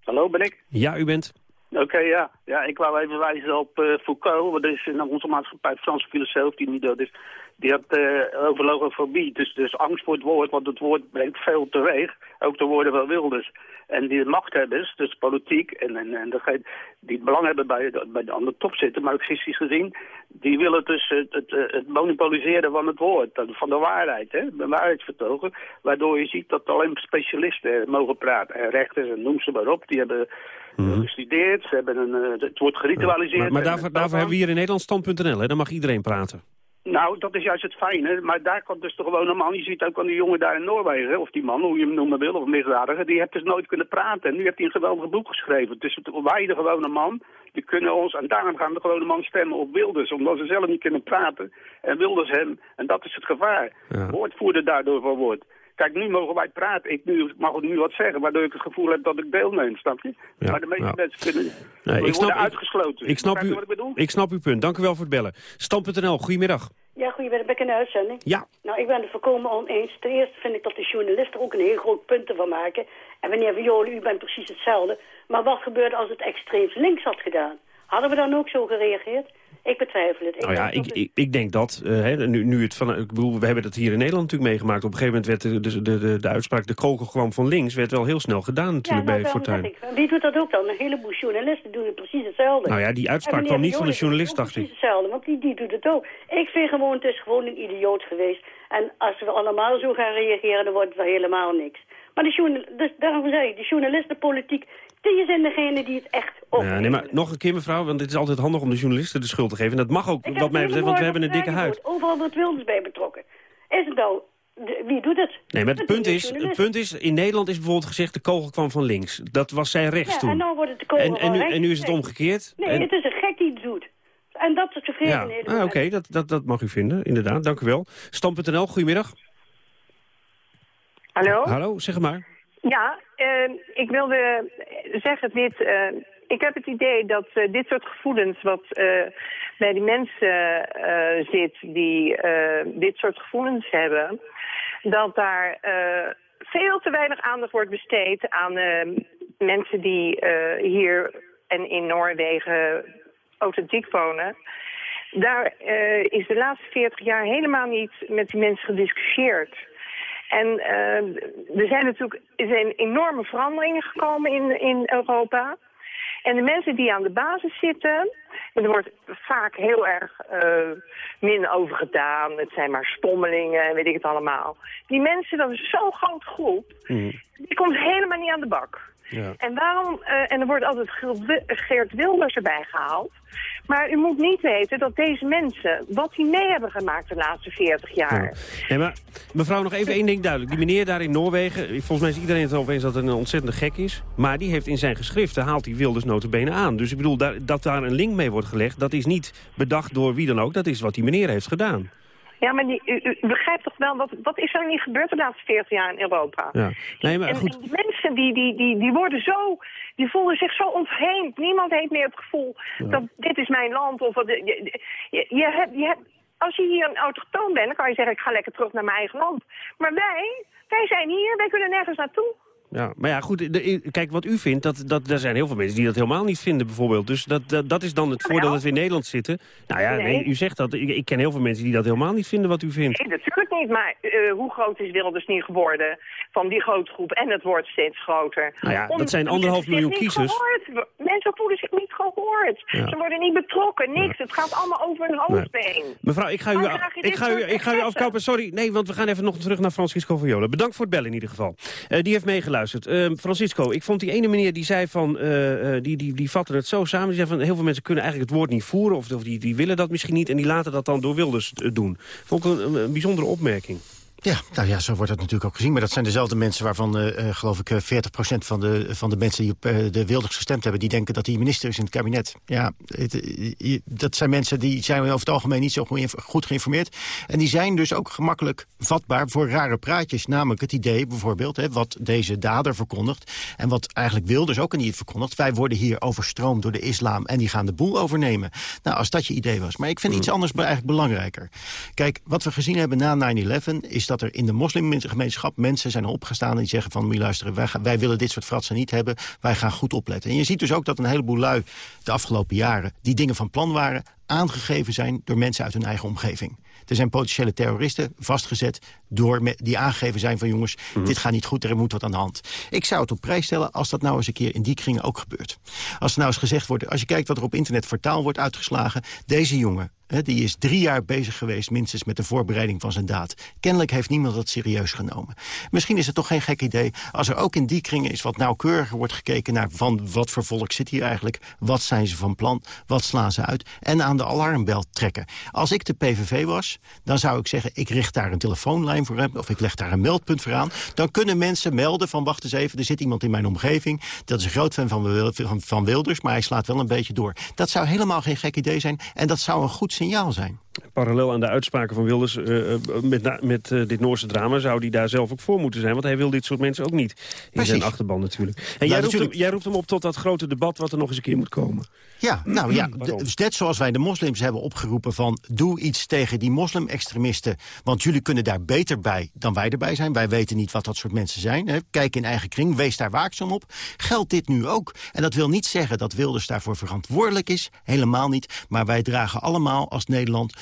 Hallo, ben ik? Ja, u bent. Oké, ja. ja. Ik wou even wijzen op eh, Foucault, want dat is in onze maatschappij een Franse filosoof die niet dood is. Die had eh, over logofobie, dus, dus angst voor het woord, want het woord brengt veel teweeg. Ook de woorden van Wilders. En die machthebbers, dus politiek en, en, en degene die belang hebben bij, de- bij de, aan de top zitten, marxistisch gezien, die willen dus het, het, eh, het monopoliseren van het woord, van de waarheid, hè, de waarheidsvertogen, waardoor je ziet dat alleen specialisten mogen praten. En rechters en noem ze maar op, die hebben eh, gestudeerd, ze hebben een, eh, het wordt geritualiseerd. Maar, maar daarvoor, daarvoor hebben we hier in Nederland stand.nl, hè? Dan mag iedereen praten. Nou, dat is juist het fijne. Maar daar kan dus de gewone man, je ziet ook aan die jongen daar in Noorwegen, of die man, hoe je hem noemen wil, of misdadiger, die heeft dus nooit kunnen praten. En nu heeft hij een geweldig boek geschreven. Dus wij, de gewone man, die kunnen ons, en daarom gaan de gewone man stemmen op Wilders, omdat ze zelf niet kunnen praten. En Wilders hem, en dat is het gevaar. Woordvoerder daardoor van wordt. Kijk, nu mogen wij praten. Ik nu, mag nu wat zeggen, waardoor ik het gevoel heb dat ik deelneem, snap je? Ja, maar de meeste mensen kunnen Nee, ik snap, worden ik, uitgesloten. ik, snap u, wat ik bedoel? ik snap uw punt. Dank u wel voor het bellen. Stand.nl, goedemiddag. Ja, goedemiddag. Ben ik in de uitzending? Ja. Nou, ik ben het volkomen oneens. Ten eerste vind ik dat de journalisten er ook een heel groot punt van maken. En meneer Viola, u bent precies hetzelfde. Maar wat gebeurt als het extreems links had gedaan? Hadden we dan ook zo gereageerd? Ik betwijfel het. Ik Nou ja, ik, dat ik, ik denk dat, eh, nu, nu het van, ik bedoel, we hebben het hier in Nederland natuurlijk meegemaakt. Op een gegeven moment werd de, de, de, de uitspraak, de kogel kwam van links, werd wel heel snel gedaan Ja, natuurlijk nou, bij Fortuyn. ik. Wie doet dat ook dan? Een heleboel journalisten doen het precies hetzelfde. Nou ja, die uitspraak kwam niet van de journalist, dacht ik. Precies hetzelfde, want die, die doet het ook. Ik vind gewoon, het is gewoon een idioot geweest. En als we allemaal zo gaan reageren, dan wordt het wel helemaal niks. Maar de journal, dus daarom zei ik, de journalistenpolitiek, die zijn degene die het echt op. Ja, nee, maar nog een keer mevrouw, want het is altijd handig om de journalisten de schuld te geven. En dat mag ook, wat mij betreft, want we hebben een dikke huid. Overal wordt Wilders bij betrokken. Is het nou, de- wie doet het? Nee, maar het punt, is, het punt is, in Nederland is bijvoorbeeld gezegd... de kogel kwam van links. Dat was zij rechts Ja, toen. en nou wordt het de kogel en, en, nu, rechts en nu is het omgekeerd. Nee, En- het is een gek die het doet. En dat is tevreden ja, ah, oké, dat, dat, dat mag u vinden, inderdaad. Dank u wel. Stam.nl, goedemiddag. Hallo? Hallo, zeg maar. Ja, eh, ik wilde zeggen dit. eh, ik heb het idee dat eh, dit soort gevoelens wat eh, bij die mensen eh, zit die eh, dit soort gevoelens hebben, dat daar veel te weinig aandacht wordt besteed aan mensen die hier en in Noorwegen authentiek wonen... daar is de laatste 40 jaar helemaal niet met die mensen gediscussieerd. En eh, er zijn natuurlijk er zijn enorme veranderingen gekomen in, in Europa. En de mensen die aan de basis zitten, en er wordt vaak heel erg uh, min over gedaan. Het zijn maar stommelingen en weet ik het allemaal. Die mensen, dat is zo'n grote groep, die komt helemaal niet aan de bak. Ja. En waarom, eh, en er wordt altijd Geert Wilders erbij gehaald. Maar u moet niet weten dat deze mensen, wat die mee hebben gemaakt de laatste 40 jaar. Nee, maar mevrouw, nog even één ding duidelijk. Die meneer daar in Noorwegen, volgens mij is iedereen het erover eens dat het een ontzettende gek is. Maar die heeft in zijn geschriften, haalt hij Wilders notabene aan. Dus ik bedoel, daar, dat daar een link mee wordt gelegd, dat is niet bedacht door wie dan ook. Dat is wat die meneer heeft gedaan. Ja, maar die, u, u begrijpt toch wel, wat, wat is er niet gebeurd de laatste 40 jaar in Europa? Ja. Nee, maar goed. en die mensen die, die, die, die worden zo, die voelen zich zo ontheemd. Niemand heeft meer het gevoel dat dit is mijn land. Of wat, je, je, je hebt, je hebt, als je hier een autochtoon bent, dan kan je zeggen ik ga lekker terug naar mijn eigen land. Maar wij, wij zijn hier, wij kunnen nergens naartoe. Ja, maar ja, goed, de- kijk, wat u vindt, dat, dat, er zijn heel veel mensen die dat helemaal niet vinden bijvoorbeeld. Dus dat, dat, dat is dan het voordeel dat we in Nederland zitten. Nou ja, nee, Nee. u zegt dat. Ik, ik ken heel veel mensen die dat helemaal niet vinden wat u vindt. Nee, natuurlijk niet. Maar eh, hoe groot is Wilders niet geworden van die grote groep? En het wordt steeds groter. Nou ja, dat zijn anderhalf miljoen kiezers. gehoord. Mensen voelen zich niet gehoord. Ja. Ze worden niet betrokken, niks. Het gaat allemaal over hun hoofdbeen. Mevrouw, ik ga u, ik ga u, ik ga u afkappen. Sorry, nee, want we gaan even nog terug naar Francisco Jolen. Bedankt voor het bellen in ieder geval. Eh, die heeft meegeluisterd. Eh, Francisco, ik vond die ene meneer die zei van... eh, eh, die, die, die vatte het zo samen. Die zei van heel veel mensen kunnen eigenlijk het woord niet voeren... of, die, die willen dat misschien niet... en die laten dat dan door Wilders eh, doen. Vond ik een bijzondere opmerking. Ja, nou ja, zo wordt dat natuurlijk ook gezien. Maar dat zijn dezelfde mensen waarvan, eh, eh, geloof ik, eh, 40% van de, van de mensen die op eh, de Wilders gestemd hebben... die denken dat hij minister is in het kabinet. Ja, het, eh, dat zijn mensen die zijn over het algemeen niet zo goed geïnformeerd. En die zijn dus ook gemakkelijk vatbaar voor rare praatjes. Namelijk het idee bijvoorbeeld, hè, wat deze dader verkondigt... en wat eigenlijk Wilders ook niet verkondigt. Wij worden hier overstroomd door de islam en die gaan de boel overnemen. Nou, als dat je idee was. Maar ik vind iets anders eigenlijk belangrijker. Kijk, wat we gezien hebben na 9-11 is dat er in de moslimgemeenschap mensen zijn opgestaan... die zeggen van, moet luisteren, wij, gaan- wij willen dit soort fratsen niet hebben. Wij gaan goed opletten. En je ziet dus ook dat een heleboel lui de afgelopen jaren... die dingen van plan waren, aangegeven zijn door mensen uit hun eigen omgeving. Er zijn potentiële terroristen vastgezet door me- die aangegeven zijn van jongens, dit gaat niet goed, er moet wat aan de hand. Ik zou het op prijs stellen als dat nou eens een keer in die kringen ook gebeurt. Als er nou eens gezegd wordt, als je kijkt wat er op internet voor taal wordt uitgeslagen, deze jongen, die is drie jaar bezig geweest minstens met de voorbereiding van zijn daad. Kennelijk heeft niemand dat serieus genomen. Misschien is het toch geen gek idee als er ook in die kringen eens wat nauwkeuriger wordt gekeken naar van wat voor volk zit hier eigenlijk, wat zijn ze van plan, wat slaan ze uit en aan de alarmbel trekken. Als ik de PVV was, dan zou ik zeggen, ik richt daar een telefoonlijn voor of ik leg daar een meldpunt voor aan. Dan kunnen mensen melden van, wacht eens even, er zit iemand in mijn omgeving, dat is een groot fan van, van Wilders, maar hij slaat wel een beetje door. Dat zou helemaal geen gek idee zijn en dat zou een goed signaal zijn. Parallel aan de uitspraken van Wilders eh, eh, met, met eh, dit Noorse drama... zou hij daar zelf ook voor moeten zijn. Want hij wil dit soort mensen ook niet in zijn achterban natuurlijk. En jij, roept natuurlijk. hem, jij roept hem op tot dat grote debat wat er nog eens een keer moet komen. Ja, nou ja, d- dus net zoals wij de moslims hebben opgeroepen van... doe iets tegen die moslim-extremisten, want jullie kunnen daar beter bij dan wij erbij zijn. Wij weten niet wat dat soort mensen zijn. Hè. Kijk in eigen kring, wees daar waakzaam op. Geldt dit nu ook? En dat wil niet zeggen dat Wilders daarvoor verantwoordelijk is. Helemaal niet. Maar wij dragen allemaal als Nederland,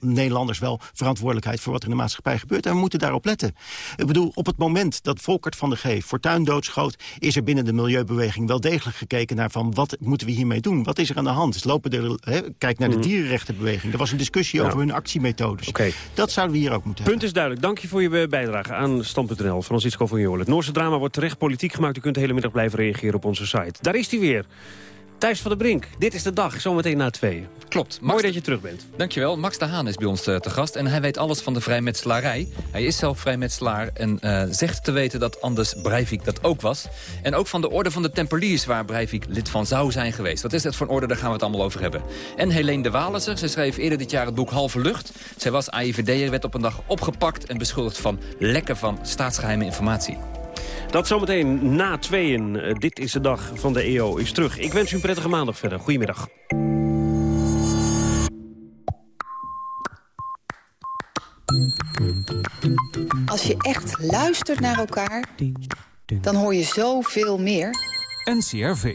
Nederlanders wel verantwoordelijkheid... voor wat er in de maatschappij gebeurt. En we moeten daarop letten. Ik bedoel, op het moment dat Volkert van de G Fortuin doodschoot... is er binnen de milieubeweging wel degelijk gekeken naar van... wat moeten we hiermee doen? Wat is er aan de hand? Lopen hè, kijk naar de dierenrechtenbeweging. Er was een discussie Mhm. Over hun actiemethodes. Dat zouden we hier ook moeten Punt is duidelijk. Dank je voor je bijdrage aan Stand.nl. Francisco van Jolen. Het Noorse drama wordt terecht politiek gemaakt. U kunt de hele middag blijven reageren op onze site. Daar is hij weer. Thijs van der Brink. Dit is de dag. Zometeen na tweeën. Klopt. Mooi dat je terug bent. Dankjewel. Max de Haan is bij ons eh, te gast en hij weet alles van de vrijmetselarij. Hij is zelf vrijmetselaar en eh, zegt te weten dat Anders Breivik dat ook was. En ook van de orde van de Tempeliers waar Breivik lid van zou zijn geweest. Wat is dat voor een orde? Daar gaan we het allemaal over hebben. En Helene de Walenser, ze schreef eerder dit jaar het boek Halve Lucht. Zij was AIVD'er, werd op een dag opgepakt en beschuldigd van lekken van staatsgeheime informatie. Dat zometeen na tweeën. Eh, dit is de dag van de EO is terug. Ik wens u een prettige maandag verder. Goedemiddag. Als je echt luistert naar elkaar, dan hoor je zoveel meer. NCRV.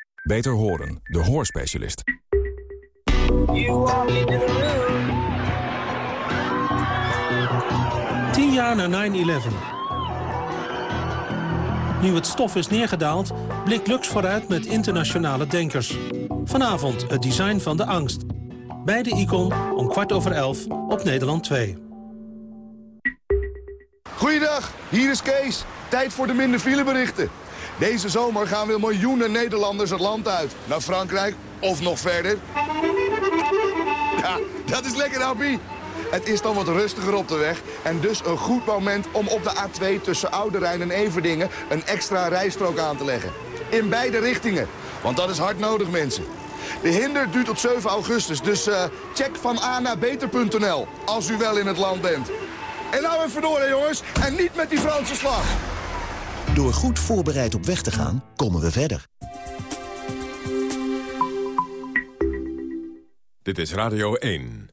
Beter horen, de hoorspecialist. Tien jaar na 9-11. Nu het stof is neergedaald, blikt Lux vooruit met internationale denkers. Vanavond het design van de angst. Bij de Icon om kwart over elf op Nederland 2. Goeiedag, hier is Kees. Tijd voor de minder fileberichten. Deze zomer gaan weer miljoenen Nederlanders het land uit. Naar Frankrijk of nog verder. Ja, dat is lekker, Happy. Het is dan wat rustiger op de weg en dus een goed moment om op de A2 tussen Oude Rijn en Everdingen een extra rijstrook aan te leggen. In beide richtingen, want dat is hard nodig mensen. De hinder duurt tot 7 augustus, dus uh, check van A naar beter.nl als u wel in het land bent. En nou even door jongens, en niet met die Franse slag. Door goed voorbereid op weg te gaan, komen we verder. Dit is Radio 1.